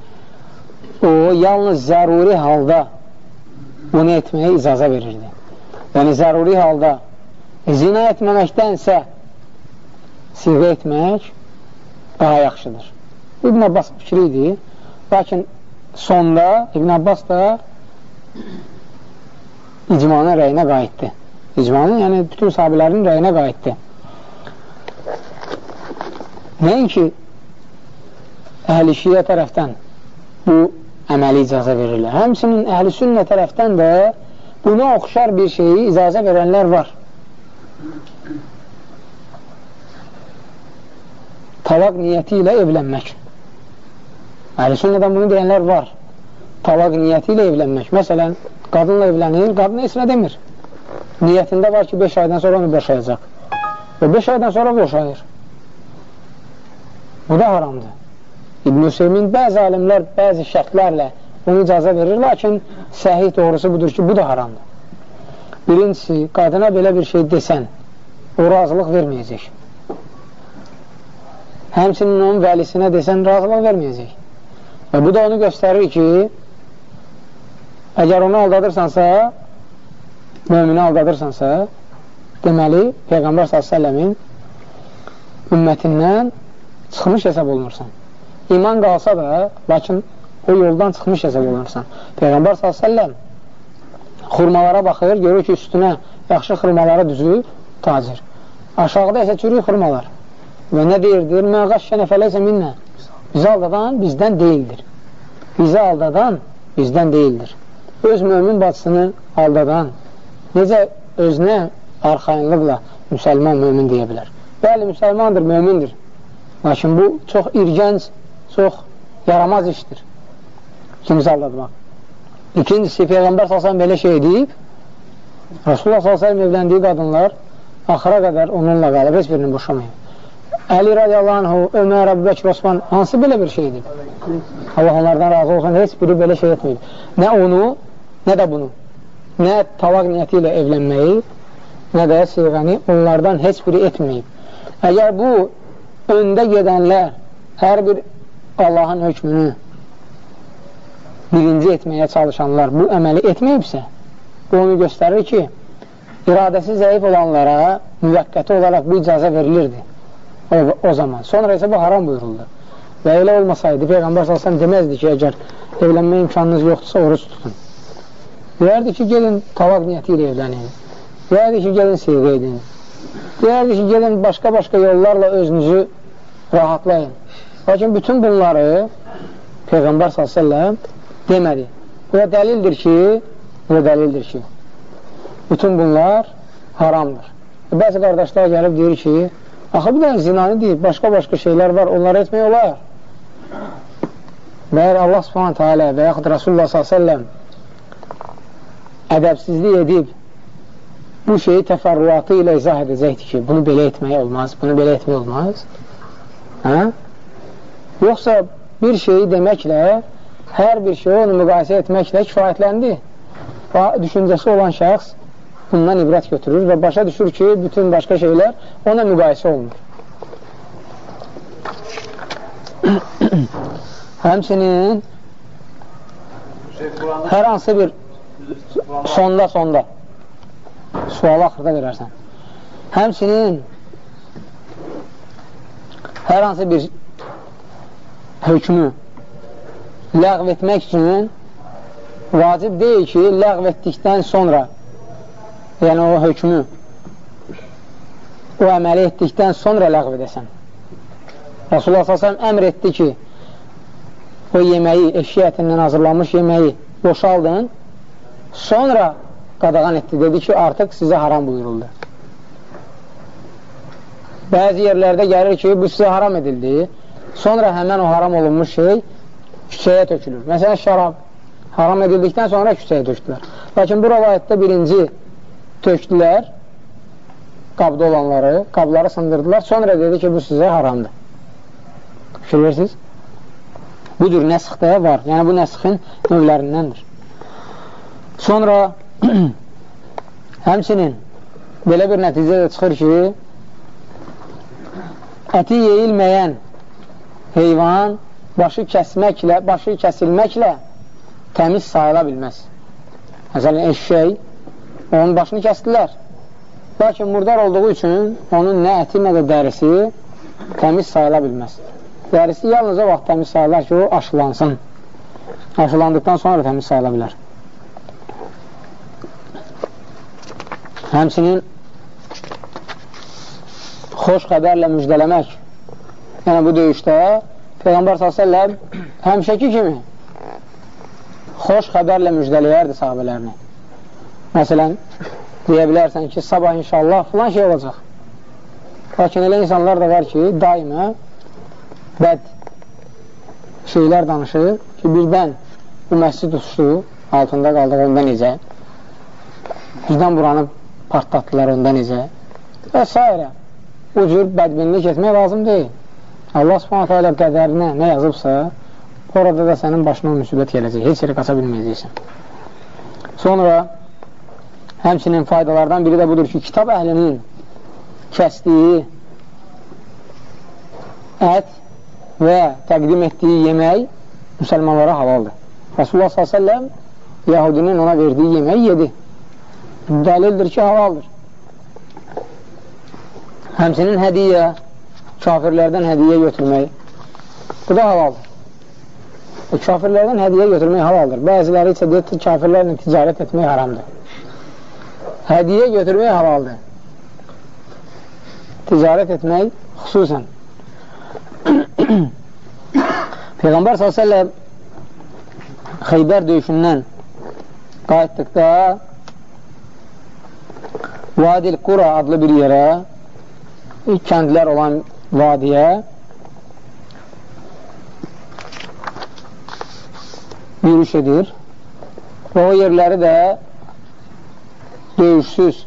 o yalnız zəruri halda bunu etməyə icazə verirdi. Yəni, zəruri halda zina etməməkdənsə siğə etmək daha yaxşıdır. İbn Abbas fikri idi. Lakin sonda İbn Abbas da icmanın rəyinə qayıtdı. İcmanın, yəni bütün sahabilərin rəyinə qayıtdı. Nəinki əhl-i şiyə tərəfdən bu əməli icazə verirlər. Həmsinin əhl-i sünnə tərəfdən də buna oxşar bir şeyi icazə verənlər var. Talaq niyyəti ilə evlənmək. Əhl-i sünnədən bunu deyənlər var. Talaq niyyəti ilə evlənmək. Məsələn, qadınla evlənir, qadın heç nə demir niyyətində var ki, 5 aydan sonra onu boşayacaq. Və 5 aydan sonra boşayır. Bu da haramdır. İbn-i Hüseymin bəzi alimlər bəzi şərtlərlə bunu icazə verir, lakin səhih doğrusu budur ki, bu da haramdır. Birincisi, qadına belə bir şey desən, o razılıq verməyəcək. Həmçinin onun vəlisinə desən, razılıq verməyəcək. Və bu da onu göstərir ki, əgər onu aldadırsansa, mömini aldadırsansa, deməli, Peyğəmbər s.ə.v-in ümmətindən çıxmış hesab olunursan. İman qalsa da, lakin o yoldan çıxmış hesab olunursan. Peyğəmbər s.ə.v xurmalara baxır, görür ki, üstünə yaxşı xurmalara düzür, tacir. Aşağıda isə çürük xurmalar. Və nə deyirdir? Məğaş şənəfələysə minnə. Bizi aldadan bizdən deyildir. Bizi aldadan bizdən deyildir. Öz mömin bacısını aldadan, necə özünə arxayınlıqla müsəlman mömin deyə bilər. Bəli, müsəlmandır, mömindir. Lakin bu çox irgənc, çox yaramaz işdir. Kimisi aldadmaq. İkincisi, Peyğəmbər salsan belə şey edib, Rasulullah salsan evləndiyi qadınlar axıra qədər onunla qalıb, heç birini boşamayıb. Əli radiyallahu anhu, Ömər, Əbu Bəkir, Osman, hansı belə bir şeydir? Allah onlardan razı olsun, heç biri belə şey etməyib. Nə onu, nə də bunu nə talaq niyyəti ilə evlənməyi, nə də siğəni onlardan heç biri etməyib. Əgər bu öndə gedənlər hər bir Allahın hökmünü birinci etməyə çalışanlar bu əməli etməyibsə, bu onu göstərir ki, iradəsi zəif olanlara müvəqqəti olaraq bu icazə verilirdi o, o zaman. Sonra isə bu haram buyuruldu. Və elə olmasaydı, Peyğəmbər salsan deməzdi ki, əgər evlənmə imkanınız yoxdursa, oruç tutun. Deyərdi ki, gelin talaq niyyəti ilə evlənin. Deyərdi ki, gelin seyğə edin. Deyərdi ki, gelin başqa-başqa yollarla özünüzü rahatlayın. Lakin bütün bunları Peyğəmbər s.ə.v demədi. Bu da dəlildir ki, bu da dəlildir ki, bütün bunlar haramdır. Bəzi qardaşlar gəlib deyir ki, axı bu da zinani deyib, başqa-başqa şeylər var, onları etmək olar. Və əgər Allah subhanətə alə və yaxud Rasulullah s.ə.v ədəbsizlik edib bu şeyi təfərruatı ilə izah edəcəkdir ki, bunu belə etmək olmaz, bunu belə etmək olmaz. Hə? Yoxsa bir şeyi deməklə, hər bir şeyi onu müqayisə etməklə kifayətləndi. Və düşüncəsi olan şəxs bundan ibrət götürür və başa düşür ki, bütün başqa şeylər ona müqayisə olunur. Həmçinin hər hansı bir sonda, sonda sualı axırda verərsən. Həmçinin hər hansı bir hökmü ləğv etmək üçün vacib deyil ki, ləğv etdikdən sonra yəni o hökmü o əməli etdikdən sonra ləğv edəsən. Rasulullah s.ə.v əmr etdi ki, o yeməyi, eşya ətindən hazırlanmış yeməyi boşaldın, sonra qadağan etdi. Dedi ki, artıq sizə haram buyuruldu. Bəzi yerlərdə gəlir ki, bu sizə haram edildi. Sonra həmən o haram olunmuş şey küçəyə tökülür. Məsələn, şərab haram edildikdən sonra küçəyə tökdülər. Lakin bu rəvayətdə birinci tökdülər qabda olanları, qabları sındırdılar. Sonra dedi ki, bu sizə haramdır. Fikir verirsiniz? Bu cür nəsxdə var. Yəni, bu nəsxin növlərindəndir. Sonra həmçinin belə bir nəticə də çıxır ki, əti yeyilməyən heyvan başı kəsməklə, başı kəsilməklə təmiz sayıla bilməz. Məsələn, eşşək, onun başını kəsdilər. Lakin murdar olduğu üçün onun nə əti, nə də dərisi təmiz sayıla bilməz. Dərisi yalnız o vaxt təmiz sayılar ki, o aşılansın. Aşılandıqdan sonra təmiz sayıla bilər. Həmsinin xoş xəbərlə müjdələmək. Yəni, bu döyüşdə Peyğəmbər s.ə.v həmişəki kimi xoş xəbərlə müjdələyərdi sahabələrini. Məsələn, deyə bilərsən ki, sabah inşallah filan şey olacaq. Lakin elə insanlar da var ki, daimə bəd şeylər danışır ki, birdən bu məscid uçdu, altında qaldıq onda necə, birdən buranı partlatdılar onda necə və s. Bu cür bədbinlik etmək lazım deyil. Allah subhanətə alə qədərinə nə yazıbsa, orada da sənin başına müsibət gələcək. Heç yeri qaça bilməyəcəksən. Sonra Həmçinin faydalardan biri də budur ki, kitab əhlinin kəsdiyi ət və təqdim etdiyi yemək müsəlmanlara halaldır. Rasulullah s.ə.v Yahudinin ona verdiyi yeməyi yedi. Dəlildir ki, halaldır. Həmçinin hədiyə, kafirlərdən hədiyə götürmək, bu da halaldır. E, kafirlərdən hədiyə götürmək halaldır. Bəziləri isə deyir ki, kafirlərlə ticarət etmək haramdır hədiyə götürmək halaldır. Ticarət etmək xüsusən. Peyğəmbər s.ə.v Xeybər döyüşündən qayıtdıqda Vadil Qura adlı bir yerə kəndlər olan vadiyə yürüş edir və o yerləri də döyüşsüz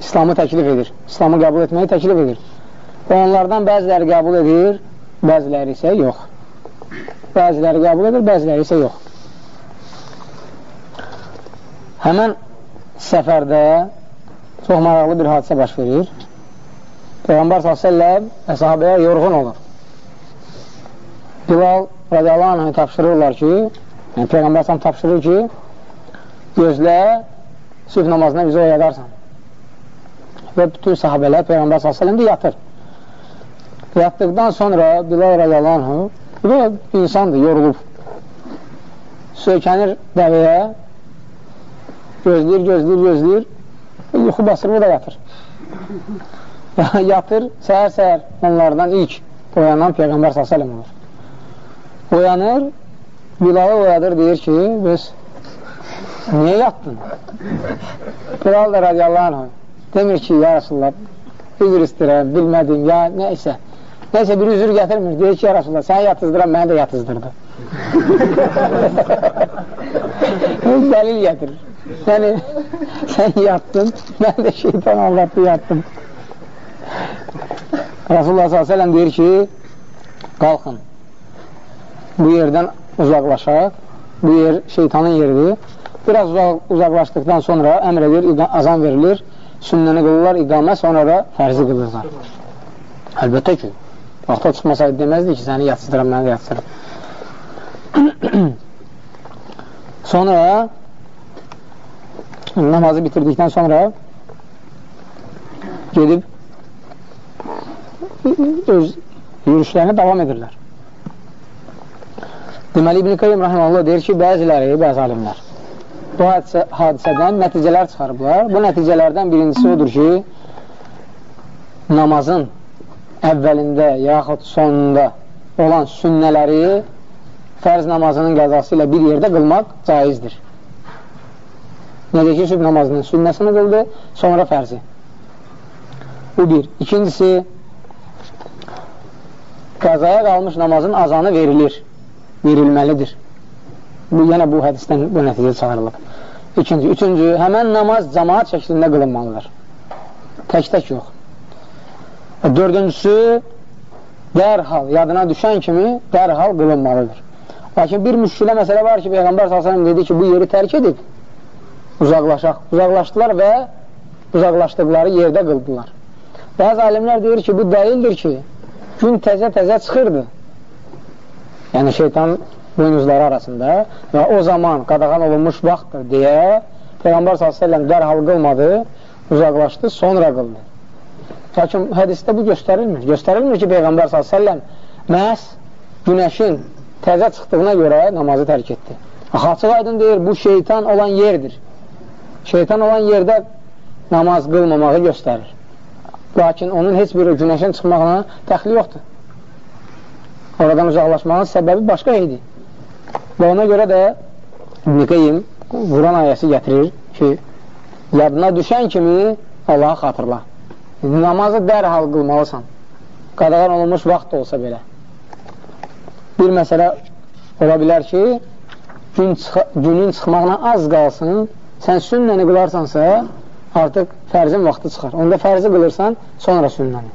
İslamı təklif edir. İslamı qəbul etməyi təklif edir. Və onlardan bəziləri qəbul edir, bəziləri isə yox. Bəziləri qəbul edir, bəziləri isə yox. Həmən səfərdə çox maraqlı bir hadisə baş verir. Peyğəmbər s.ə.v əshabəyə yorğun olur. Bilal radiyallahu anh tapşırırlar ki, yəni Peyğəmbər s.ə.v tapşırır ki, gözlə, sübh namazına bizi oyadarsan. Və bütün sahabələr Peyğəmbər s.ə.v yatır. Yatdıqdan sonra Bilal bu da insandır, yorulub. Söykənir dəvəyə, gözləyir, gözləyir, gözləyir, yuxu basır, bu da yatır. yatır, səhər-səhər onlardan ilk oyanan Peyğəmbər s.ə.v olur. Oyanır, Bilalı oyadır, deyir ki, biz Niyə yatdın? Bilal da radiyallahu anh demir ki, ya Rasulullah, üzr istəyirəm, bilmədim, ya nəysə. Nəysə bir üzr gətirmir, deyir ki, ya Rasulullah, səni yatızdıram, məni də yatızdırdı. Dəlil gətirir. Yəni, sən yatdın, mən də şeytan anlattı, yatdım. Rasulullah s.ə.v deyir ki, qalxın, bu yerdən uzaqlaşaq, bu yer şeytanın yeridir Biraz uzaq, uzaqlaşdıqdan sonra əmr edir, azan verilir, sünnəni qılırlar, iqamə, sonra da fərzi qılırlar. Əlbəttə ki, Vaxt o çıxmasaydı deməzdi ki, səni yatsıdıram, məni də yatsıdıram. sonra namazı bitirdikdən sonra gedib öz yürüşlərinə davam edirlər. Deməli, İbn-i Qayyum Rahmanullah deyir ki, bəziləri, bəzi alimlər bu hadisə, hadisədən nəticələr çıxarıblar. Bu nəticələrdən birincisi odur ki, namazın əvvəlində yaxud sonunda olan sünnələri fərz namazının qəzası ilə bir yerdə qılmaq caizdir. Necə ki, sübh namazının sünnəsini qıldı, sonra fərzi. Bu bir. İkincisi, qəzaya qalmış namazın azanı verilir, verilməlidir. Bu, yenə bu hədisdən bu nəticə çağırılıb. İkinci. Üçüncü, həmən namaz cəmaat şəklində qılınmalıdır. Tək-tək yox. Dördüncüsü, dərhal, yadına düşən kimi dərhal qılınmalıdır. Lakin bir müşkilə məsələ var ki, Peyğəmbər s.ə.v dedi ki, bu yeri tərk edib, uzaqlaşaq. Uzaqlaşdılar və uzaqlaşdıqları yerdə qıldılar. Bəzi alimlər deyir ki, bu dəlildir ki, gün təzə-təzə çıxırdı. Yəni şeytan boynuzları arasında və o zaman qadağan olunmuş vaxtdır deyə Peyğəmbər s.ə.v dərhal qılmadı, uzaqlaşdı, sonra qıldı. Lakin hədisdə bu göstərilmir. Göstərilmir ki, Peyğəmbər s.ə.v məhz günəşin təzə çıxdığına görə namazı tərk etdi. Açıq aydın deyir, bu şeytan olan yerdir. Şeytan olan yerdə namaz qılmamağı göstərir. Lakin onun heç bir günəşin çıxmağına təxli yoxdur. Oradan uzaqlaşmağın səbəbi başqa idi. Və ona görə də İbn-i Qeym Quran ayəsi gətirir ki, yadına düşən kimi Allahı xatırla. Namazı dərhal qılmalısan. Qadağan olunmuş vaxt olsa belə. Bir məsələ ola bilər ki, gün çıx günün çıxmağına az qalsın, sən sünnəni qılarsansa, artıq fərzin vaxtı çıxar. Onda fərzi qılırsan, sonra sünnəni.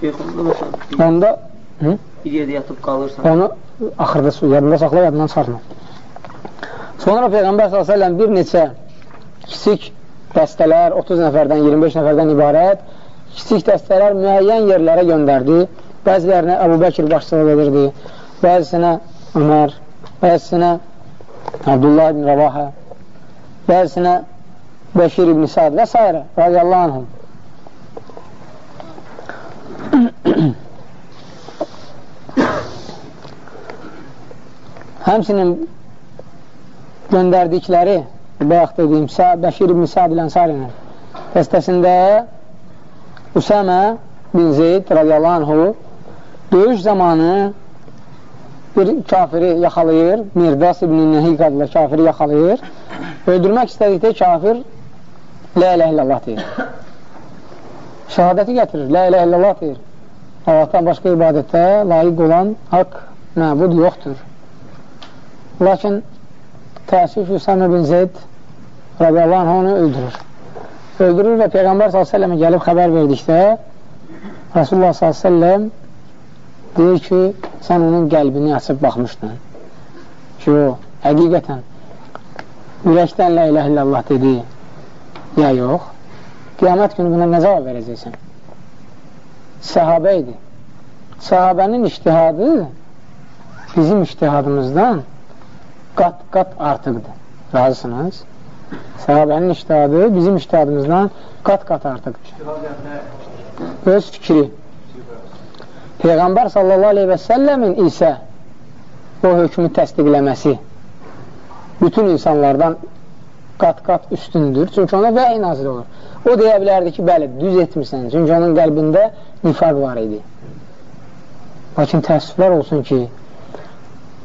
Şeyx, onda məsələn, onda hı? bir yerdə yatıb qalırsan. Onu axırda yadında saxla, yadından çıxarma. Sonra Peyğəmbər s.ə.v bir neçə kiçik dəstələr, 30 nəfərdən, 25 nəfərdən ibarət kiçik dəstələr müəyyən yerlərə göndərdi. Bəzilərinə Əbu Bəkir başçılıq edirdi, bəzisinə Ömər, bəzisinə Abdullah ibn Rəvahə, bəzisinə Bəşir ibn Sad və s. radiyallahu anhum. Həmsinin göndərdikləri bayaq dediyim Bəşir ibn Sad ilə Ənsarinin dəstəsində Üsəmə bin Zeyd radiyallahu anhu döyüş zamanı bir kafiri yaxalayır, Mirdas ibn Nəhik adlı kafiri yaxalayır, öldürmək istədikdə kafir Lə ilə illallah deyir. Şəhadəti gətirir, Lə ilə illallah deyir. Allahdan başqa ibadətə layiq olan haqq məbud yoxdur. Lakin təəssüf Hüsam ibn Zeyd radiyallahu anh onu öldürür. Öldürür və Peyğəmbər s.ə.və gəlib xəbər verdikdə Rasulullah s.ə.v deyir ki, sən onun qəlbini açıb baxmışdın. Ki, o həqiqətən ürəkdən lə ilə illallah dedi ya yox qiyamət günü buna nə cavab verəcəksən? Səhabə idi. Səhabənin iştihadı bizim iştihadımızdan qat-qat artıqdır razısınız səhabənin iştihadı bizim iştihadımızdan qat-qat artıqdır öz fikri Peyğəmbər sallallahu aleyhi və səlləmin isə o hökmü təsdiqləməsi bütün insanlardan qat-qat üstündür. Çünki ona vəhiy nazil olur. O deyə bilərdi ki, bəli, düz etmirsən. Çünki onun qəlbində nifaq var idi. Lakin təəssüflər olsun ki,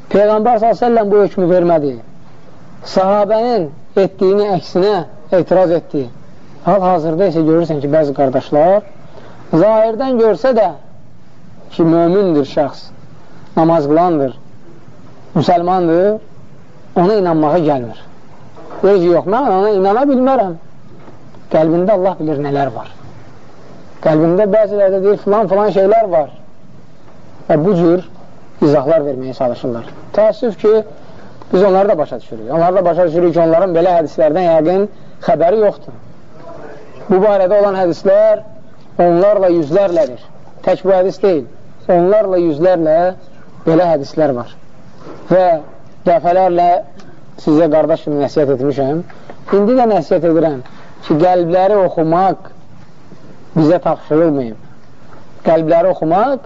Peyğəmbər s.ə.v bu hökmü vermədi. Sahabənin etdiyini əksinə etiraz etdi. Hal-hazırda isə görürsən ki, bəzi qardaşlar zahirdən görsə də ki, mömindir şəxs, namaz qılandır, müsəlmandır, ona inanmağa gəlmir. Deyir ki, yox, mən ona inana bilmərəm. Qəlbində Allah bilir nələr var. Qəlbində bəzilərdə deyir, filan-filan şeylər var. Və bu cür izahlar verməyə çalışırlar. Təəssüf ki, biz onları da başa düşürük. Onları da başa düşürük ki, onların belə hədislərdən yəqin xəbəri yoxdur. Bu barədə olan hədislər onlarla yüzlərlədir tək bu hədis deyil. Onlarla yüzlərlə belə hədislər var. Və dəfələrlə sizə qardaş kimi nəsiyyət etmişəm. İndi də nəsiyyət edirəm ki, qəlbləri oxumaq bizə tapşırılmayıb. Qəlbləri oxumaq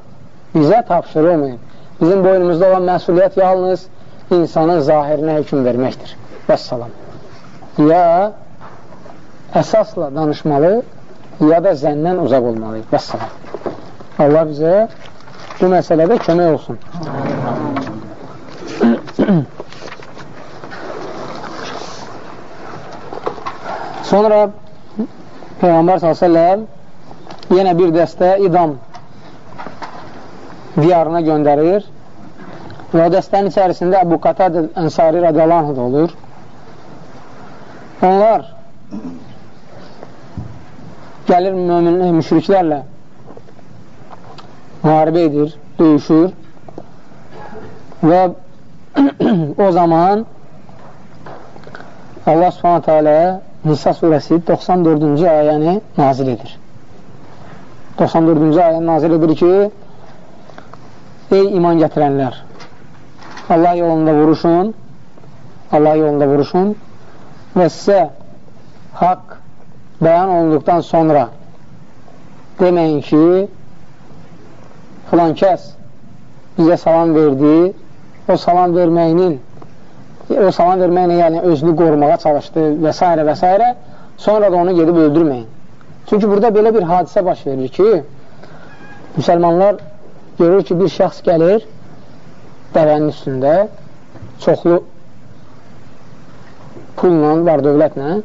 bizə tapşırılmayıb. Bizim boynumuzda olan məsuliyyət yalnız insanın zahirinə hökum verməkdir. Vəssalam. Ya əsasla danışmalı, ya da zəndən uzaq olmalıyıq. Vəssalam. Allah bizə bu məsələdə kömək olsun. Sonra Peyğəmbər s.ə.v yenə bir dəstə idam diyarına göndərir və o dəstənin içərisində Əbu Qatad Ənsari radiyalanı da olur. Onlar gəlir mümin, müşriklərlə müharibə edir, döyüşür və o zaman Allah subhanətə alə Nisa surəsi 94-cü ayəni nazil edir. 94-cü ayəni nazil edir ki, Ey iman gətirənlər, Allah yolunda vuruşun, Allah yolunda vuruşun və sizə haqq bəyan olunduqdan sonra deməyin ki, filan kəs bizə salam verdi, o salam verməyinin o salam verməklə yəni özünü qorumağa çalışdı və s. və s. Sonra da onu gedib öldürməyin. Çünki burada belə bir hadisə baş verir ki, müsəlmanlar görür ki, bir şəxs gəlir dəvənin üstündə çoxlu pulla, var dövlətlə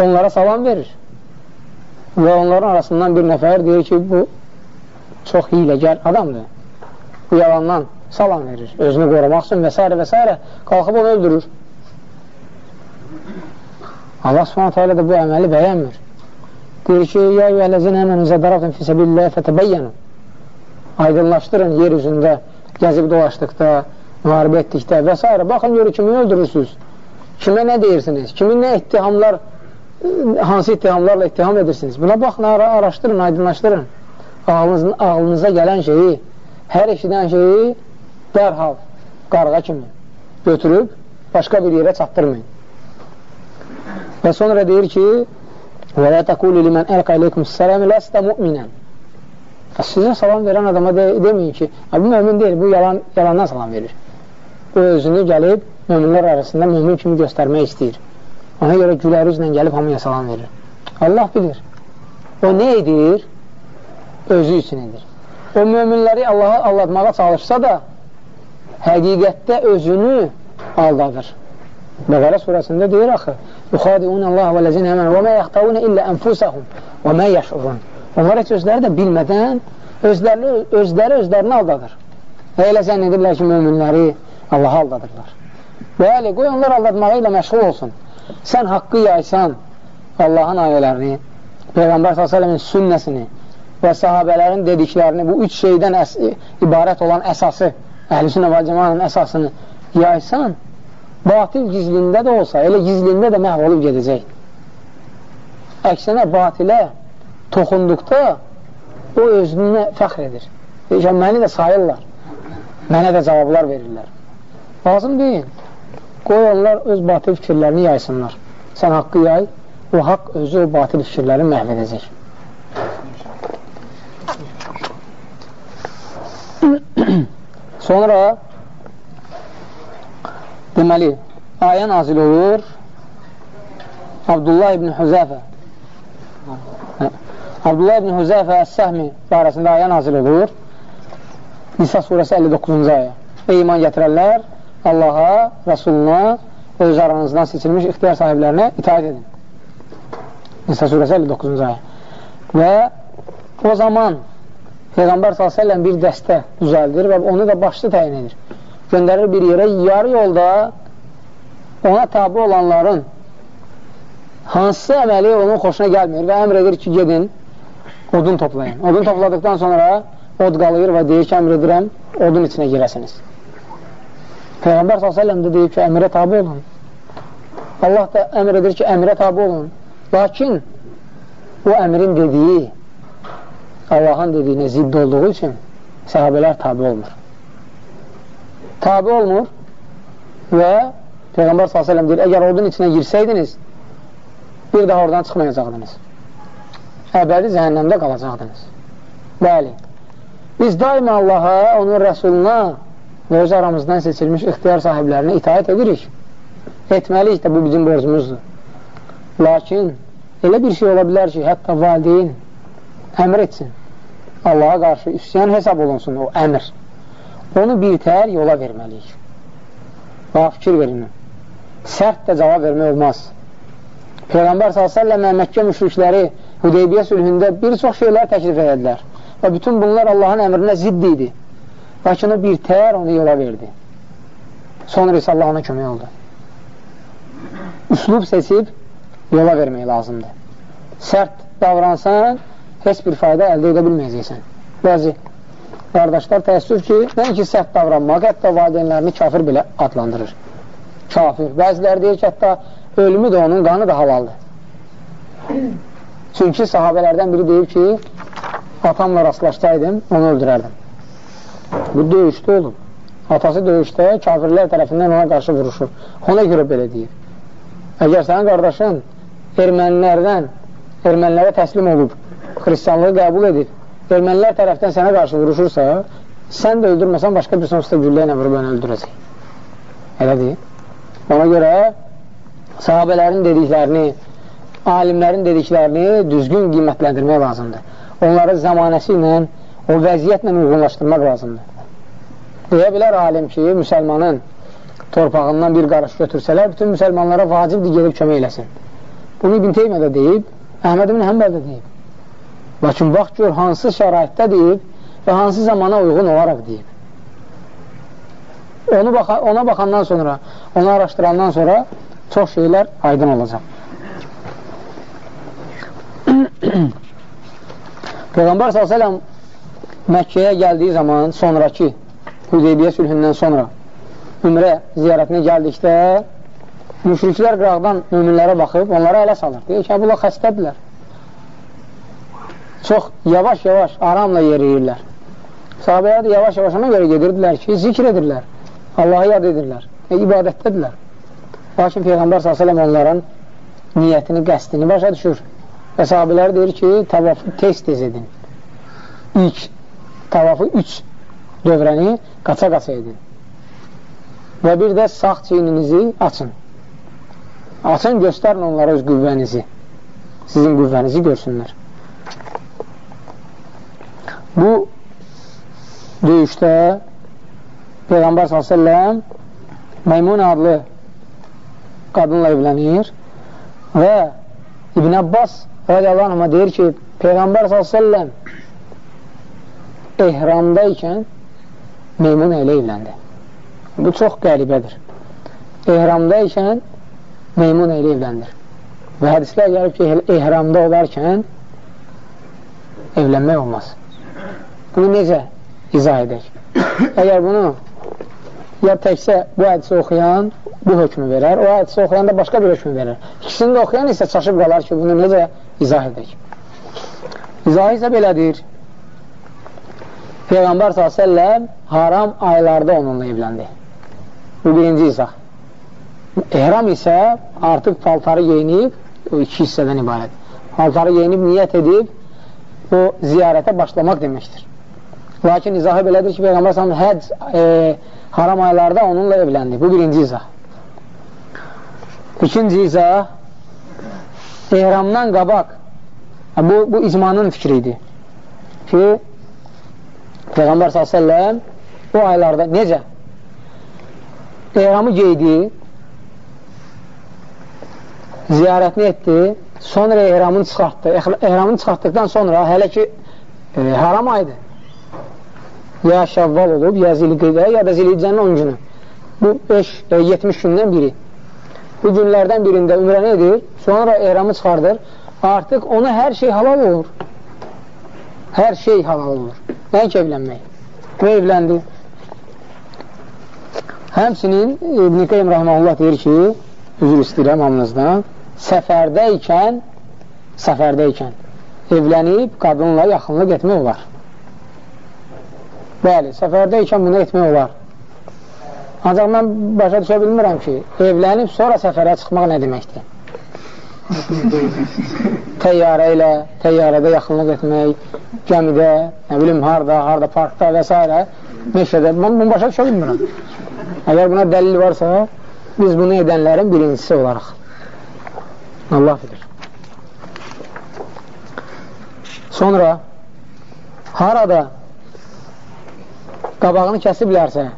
onlara salam verir. Və onların arasından bir nəfər deyir ki, bu çox hiləgər adamdır. Bu yalandan salam verir. Özünü qorumaq üçün və s. və s. qalxıb onu öldürür. Allah subhanətə alə də bu əməli bəyənmir. Deyir ki, Ya yühələzin həmən üzə darabın fisəbilləyə fətəbəyyənin. Aydınlaşdırın yer üzündə, gəzib dolaşdıqda, müharibə etdikdə və s. Baxın, görür, kimi öldürürsünüz? Kimə nə deyirsiniz? Kimin nə ittihamlar hansı ittihamlarla ittiham edirsiniz? Buna baxın, araşdırın, aydınlaşdırın. Ağlınız, ağlınıza gələn şeyi, hər eşidən şeyi dərhal qarğa kimi götürüb başqa bir yerə çatdırmayın. Və sonra deyir ki, lə təqulu limən əlqə iləykum sələmi ləstə müminən. Sizə salam verən adama de, deməyin ki, bu mümin deyil, bu yalan, yalandan salam verir. Bu özünü gəlib müminlər arasında mümin kimi göstərmək istəyir. Ona görə gülər üzlə gəlib hamıya salam verir. Allah bilir. O nə edir? Özü üçün edir. O möminləri Allahı aldatmağa çalışsa da həqiqətdə özünü aldadır. Bəqərə surəsində deyir axı Yuxadiun Allah və ləzin həmən və mə yaxtavunə illə ənfusəhum və mə yaşurun Onlar heç özləri də bilmədən özləri, özləri özlərini aldadır. Və elə zənn edirlər ki, möminləri Allahı aldadırlar. Bəli, qoy onlar aldatmağı ilə məşğul olsun. Sən haqqı yaysan Allahın ayələrini, Peyğəmbər s.ə.v-in sünnəsini və sahabələrin dediklərini, bu üç şeydən əs ibarət olan əsası, əhl-i və cəmanın əsasını yaysan, batil gizlində də olsa, elə gizlində də məhv olub gedəcək. Əksinə, batilə toxunduqda o özünə fəxr edir. Deyir, məni də sayırlar, mənə də cavablar verirlər. Lazım deyil. Qoy onlar öz batil fikirlərini yaysınlar. Sən haqqı yay, o haqq özü o batil fikirləri məhv edəcək. Sonra deməli, ayə nazil olur Abdullah ibn Hüzəfə Abdullah ibn Hüzəfə Əs-Səhmi barəsində ayə nazil olur. Nisa surəsi 59-cu ayə. Ey iman gətirərlər Allaha, Rasuluna öz aranızdan seçilmiş ixtiyar sahiblərinə itaat edin. Nisa surəsi 59-cu ayə. Və o zaman Peyğəmbər s.ə.v bir dəstə düzəldir və onu da başlı təyin edir. Göndərir bir yerə, yarı yolda ona tabi olanların hansı əməli onun xoşuna gəlmir və əmr edir ki, gedin, odun toplayın. Odun topladıqdan sonra od qalıyır və deyir ki, əmr edirəm, odun içinə girəsiniz. Peyğəmbər s.ə.v də deyir ki, əmrə tabi olun. Allah da əmr edir ki, əmrə tabi olun. Lakin o əmrin dediyi Allahın dediyinə zidd olduğu üçün səhabələr tabi olmur. Tabi olmur və Peyğəmbər s.ə.v deyir, əgər odun içinə girsəydiniz, bir daha oradan çıxmayacaqdınız. Əbədi zəhənnəmdə qalacaqdınız. Bəli, biz daima Allaha, onun rəsuluna və öz aramızdan seçilmiş ixtiyar sahiblərinə itaət edirik. Etməliyik də bu bizim borcumuzdur. Lakin elə bir şey ola bilər ki, hətta valideyn əmr etsin. Allaha qarşı üsyan hesab olunsun o əmr. Onu bir tər yola verməliyik. Və fikir verin. Sərt də cavab vermək olmaz. Peyğəmbər s.ə.və Məkkə müşrikləri Hüdeybiyyə sülhündə bir çox şeylər təklif edədilər. Və bütün bunlar Allahın əmrinə zidd idi. Lakin o bir tər onu yola verdi. Sonra isə Allah ona kömək oldu. Üslub seçib yola vermək lazımdır. Sərt davransan, heç bir fayda əldə edə bilməyəcəksən. Bəzi qardaşlar təəssüf ki, nəinki sərt davranmaq, hətta valideynlərini kafir belə adlandırır. Kafir. Bəziləri deyir ki, hətta ölümü də onun qanı da halaldır. Çünki sahabələrdən biri deyir ki, atamla rastlaşsaydım, onu öldürərdim. Bu döyüşdə olub. Atası döyüşdə kafirlər tərəfindən ona qarşı vuruşur. Ona görə belə deyir. Əgər sənin qardaşın ermənilərdən, ermənilərə təslim olub, xristiyanlığı qəbul edib, ermənilər tərəfdən sənə qarşı vuruşursa, sən də öldürməsən, başqa bir son üstə güllə ilə vurub onu öldürəcək. Elə deyil. Ona görə sahabələrin dediklərini, alimlərin dediklərini düzgün qiymətləndirmək lazımdır. Onları zamanəsi ilə, o vəziyyətlə uyğunlaşdırmaq lazımdır. Deyə bilər alim ki, müsəlmanın torpağından bir qarış götürsələr, bütün müsəlmanlara vacibdir gedib kömək eləsin. Bunu İbn Teymə də deyib, Əhməd ibn Həmbəl də deyib. Lakin bax gör hansı şəraitdə deyib və hansı zamana uyğun olaraq deyib. Onu baxa, ona baxandan sonra, onu araşdırandan sonra çox şeylər aydın olacaq. Peyğəmbər s.ə.v Məkkəyə gəldiyi zaman sonraki Hüdeybiyyə sülhündən sonra ümrə ziyarətinə gəldikdə müşriklər qıraqdan müminlərə baxıb onlara ələ salır. Deyir ki, bunlar xəstədirlər. Çox yavaş-yavaş aramla yeriyirlər. Sahabələr də yavaş-yavaş ona görə gedirdilər ki, zikr edirlər, Allahı yad edirlər, e, ibadətdədirlər. Lakin Peyğəmbər s.ə.v onların niyyətini, qəsdini başa düşür. Və sahabələr deyir ki, təvafı tez-tez edin. İlk təvafı üç dövrəni qaça-qaça edin. Və bir də sağ çiyninizi açın. Açın, göstərin onlara öz qüvvənizi. Sizin qüvvənizi görsünlər. Bu döyüşdə Peyğəmbər s.ə.v Meymun adlı qadınla evlənir və İbn Abbas radiyallahu anhına deyir ki, Peyğəmbər s.ə.v ehramda ikən Meymun ilə evləndi. Bu çox qəribədir. Ehramda ikən Meymun ilə evləndir. Və hədislər gəlib ki, ehramda olarkən evlənmək olmaz. Bunu necə izah edək? Əgər bunu ya təkcə bu hədisi oxuyan bu hökmü verər, o hədisi oxuyan da başqa bir hökmü verər. İkisini də oxuyan isə çaşıb qalar ki, bunu necə izah edək? İzahı isə belədir. Peyğəmbər s.ə.v haram aylarda onunla evləndi. Bu birinci izah. Ehram isə artıq paltarı geyinib, o iki hissədən ibarət. Paltarı geyinib, niyyət edib, o ziyarətə başlamaq deməkdir. Lakin izahı belədir ki, Peyğəmbər s.ə.v həc e, haram aylarda onunla evləndi. Bu birinci izah. İkinci izah, ehramdan qabaq, bu, bu icmanın fikri idi ki, Peyğəmbər s.ə.v o aylarda necə? Ehramı geydi, ziyarətini etdi, sonra ehramını çıxartdı. Ehramını çıxartdıqdan sonra hələ ki e, haram aydı. Ya şəvval olub, ya zilqidə, ya da zilhiccənin 10 günü. Bu 5, e, 70 gündən biri. Bu günlərdən birində ümrəni edir, sonra ehramı çıxardır. Artıq ona hər şey halal olur. Hər şey halal olur. Nəinki evlənmək. Və evləndi. Həmsinin İbn-i Qeym Rəhməlullah deyir ki, üzr istəyirəm hamınızdan, səfərdə ikən, səfərdə ikən, evlənib qadınla yaxınlıq etmək olar. Bəli, səfərdə ikən bunu etmək olar. Ancaq mən başa düşə bilmirəm ki, evlənib sonra səfərə çıxmaq nə deməkdir? təyyarə ilə, təyyarədə yaxınlıq etmək, gəmidə, nə bilim, harada, harada, parkda və s. meşədə. Mən bunu başa düşə bilmirəm. Əgər buna dəlil varsa, biz bunu edənlərin birincisi olaraq. Allah bilir. Sonra harada qabağını kəsiblərsə,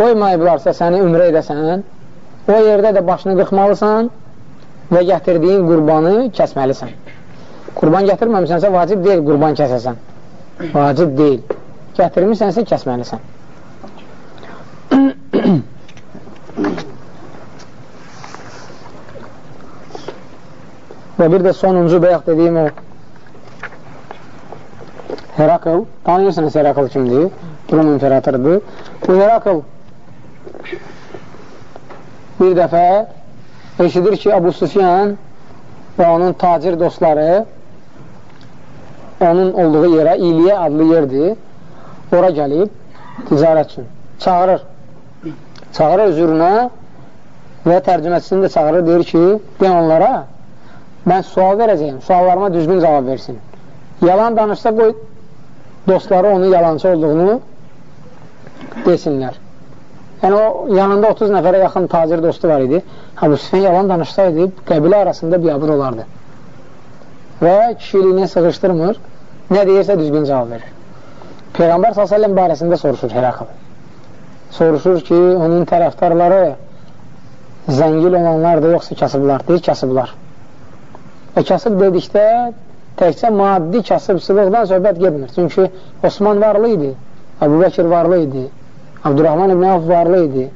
qoymayıblarsa səni ümrə edəsən, o yerdə də başını qırxmalısan və gətirdiyin qurbanı kəsməlisən. Qurban gətirməmisənsə, vacib deyil qurban kəsəsən. Vacib deyil. Gətirmisənsə, kəsməlisən. və bir də sonuncu bəyək dediyim o Herakl, tanıyırsınız Herakl kimdir? Rum imperatorudur. Bu Herakl bir dəfə eşidir ki, Abu Sufyan və onun tacir dostları onun olduğu yerə İliyə adlı yerdir. Ora gəlib ticarət üçün. Çağırır. Çağırır üzrünə və tərcüməsini də çağırır. Deyir ki, deyən onlara mən sual verəcəyim. Suallarıma düzgün cavab versin. Yalan danışsa qoy dostları onun yalancı olduğunu desinlər. Yəni o yanında 30 nəfərə yaxın tacir dostu var idi. Əbu Süfyan yalan danışsaydı, qəbilə arasında biabır olardı. Və kişiliyini sığışdırmır, nə deyirsə düzgün cavab verir. Peyğəmbər s.ə.v barəsində soruşur Herakl. Soruşur ki, onun tərəfdarları zəngil olanlardır, yoxsa kasıblar? Deyir, kasıblar. Və kasıb dedikdə təkcə maddi kasıbçılıqdan söhbət gedmir. Çünki Osman varlı idi, Əbu Bəkir varlı idi, Abdurrahman ibn Avf varlı idi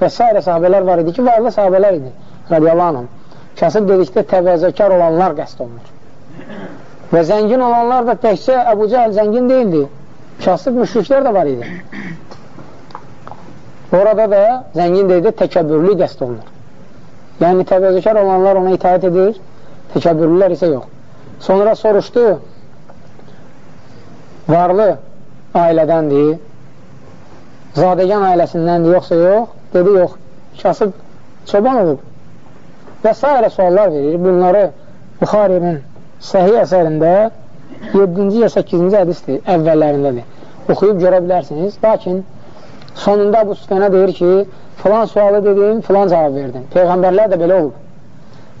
və s. sahabələr var idi ki, varlı sahabələr idi, radiyallahu anhım. Kasıb dedikdə təvəzəkar olanlar qəst olunur. Və zəngin olanlar da təkcə Əbu Cəhəl zəngin deyildi, kasıb müşriklər də var idi. Orada da zəngin deyildi, təkəbbürlü qəst olunur. Yəni, təvəzəkar olanlar ona itaət edir, təkəbbürlülər isə yox. Sonra soruşdu, varlı ailədəndir, zadəgan ailəsindəndir, yoxsa yox? Dedi, yox, kasıb çoban olub. Və s. suallar verir. Bunları Buxarinin səhiyyə əsərində 7-ci ya 8-ci hədisdir, əvvəllərindədir. Oxuyub görə bilərsiniz. Lakin sonunda bu süfənə deyir ki, filan sualı dedim, filan cavab verdim. Peyğəmbərlər də belə olub.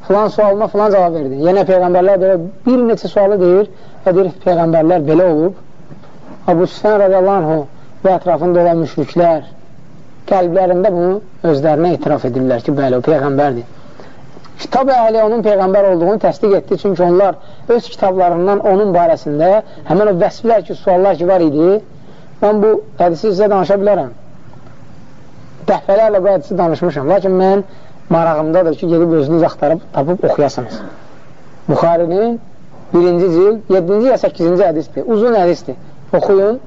Filan sualıma filan cavab verdi. Yenə Peyğəmbərlər belə bir neçə sualı deyir və deyir, Peyğəmbərlər belə olub. Abu Süfən radiyallahu anhu və ətrafında olan müşriklər qəlblərində bunu özlərinə etiraf edirlər ki, bəli, o Peyğəmbərdir. Kitab əhli onun Peyğəmbər olduğunu təsdiq etdi, çünki onlar öz kitablarından onun barəsində həmən o vəsflər ki, suallar ki var idi, mən bu hədisi sizə danışa bilərəm. Dəfələrlə bu hədisi danışmışam, lakin mən marağımdadır ki, gedib özünüz axtarıb, tapıb oxuyasınız. Buxarinin birinci cil, 7-ci ya 8-ci hədisdir, uzun hədisdir. Oxuyun,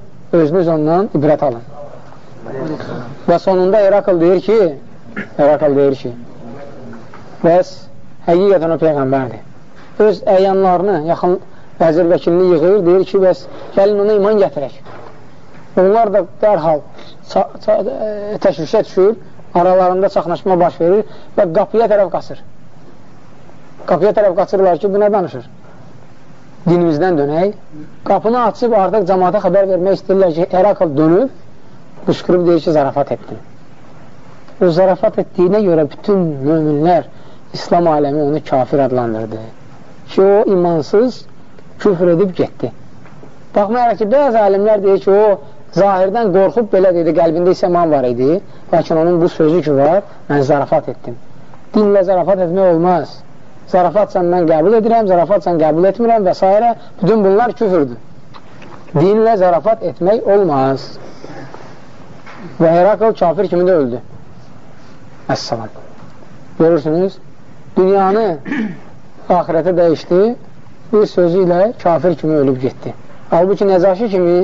özünüz ondan ibrət alın. Və sonunda Herakl deyir ki, Herakl deyir ki, bəs həqiqətən o Peyğəmbərdir. Öz əyanlarını, yaxın vəzir vəkilini yığır, deyir ki, bəs gəlin ona iman gətirək. Onlar da dərhal e, təşvişə düşür, aralarında çaxnaşma baş verir və qapıya tərəf qaçır. Qapıya tərəf qaçırlar ki, bu nə danışır? Dinimizdən dönək. Qapını açıb artıq cəmaata xəbər vermək istəyirlər ki, Herakl dönüb, qışqırıb deyir ki, zarafat etdim. O zarafat etdiyinə görə bütün müminlər, İslam aləmi onu kafir adlandırdı. Ki, o imansız küfr edib getdi. Baxmayaraq ki, bəzi alimlər deyir ki, o zahirdən qorxub belə dedi, qəlbində isə iman var idi. Lakin onun bu sözü ki var, mən zarafat etdim. Dinlə zarafat etmək olmaz zarafatsan mən qəbul edirəm, zarafatsan qəbul etmirəm və s. Bütün bunlar küfürdür. Dinlə zarafat etmək olmaz. Və Herakl kafir kimi də öldü. Əssalam. Görürsünüz, dünyanı ahirətə dəyişdi, bir sözü ilə kafir kimi ölüb getdi. Halbuki Nəcaşi kimi,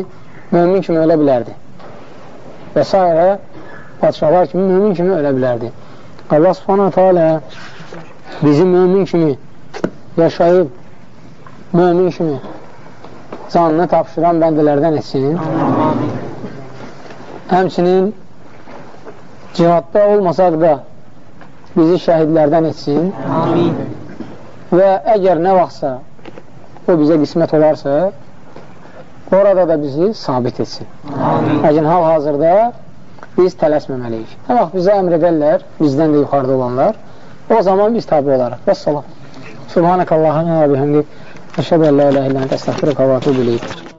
mömin kimi ölə bilərdi. Və s. Padişahlar kimi, mömin kimi ölə bilərdi. Allah subhanətə alə bizi mömin kimi yaşayıb mümin kimi canını tapşıran bəndələrdən etsin. Həmçinin cihadda olmasaq da bizi şəhidlərdən etsin Amin. və əgər nə vaxtsa o bizə qismət olarsa, orada da bizi sabit etsin. Amin. Lakin hal-hazırda biz tələsməməliyik. Nə vaxt bizə əmr edərlər, bizdən də yuxarıda olanlar, o zaman biz tabi olarıq. Və salam. Subhanəkallahına və bihəmdik. Əşhədə əllə ilə ilə əstəxfirə və atubu iləyik.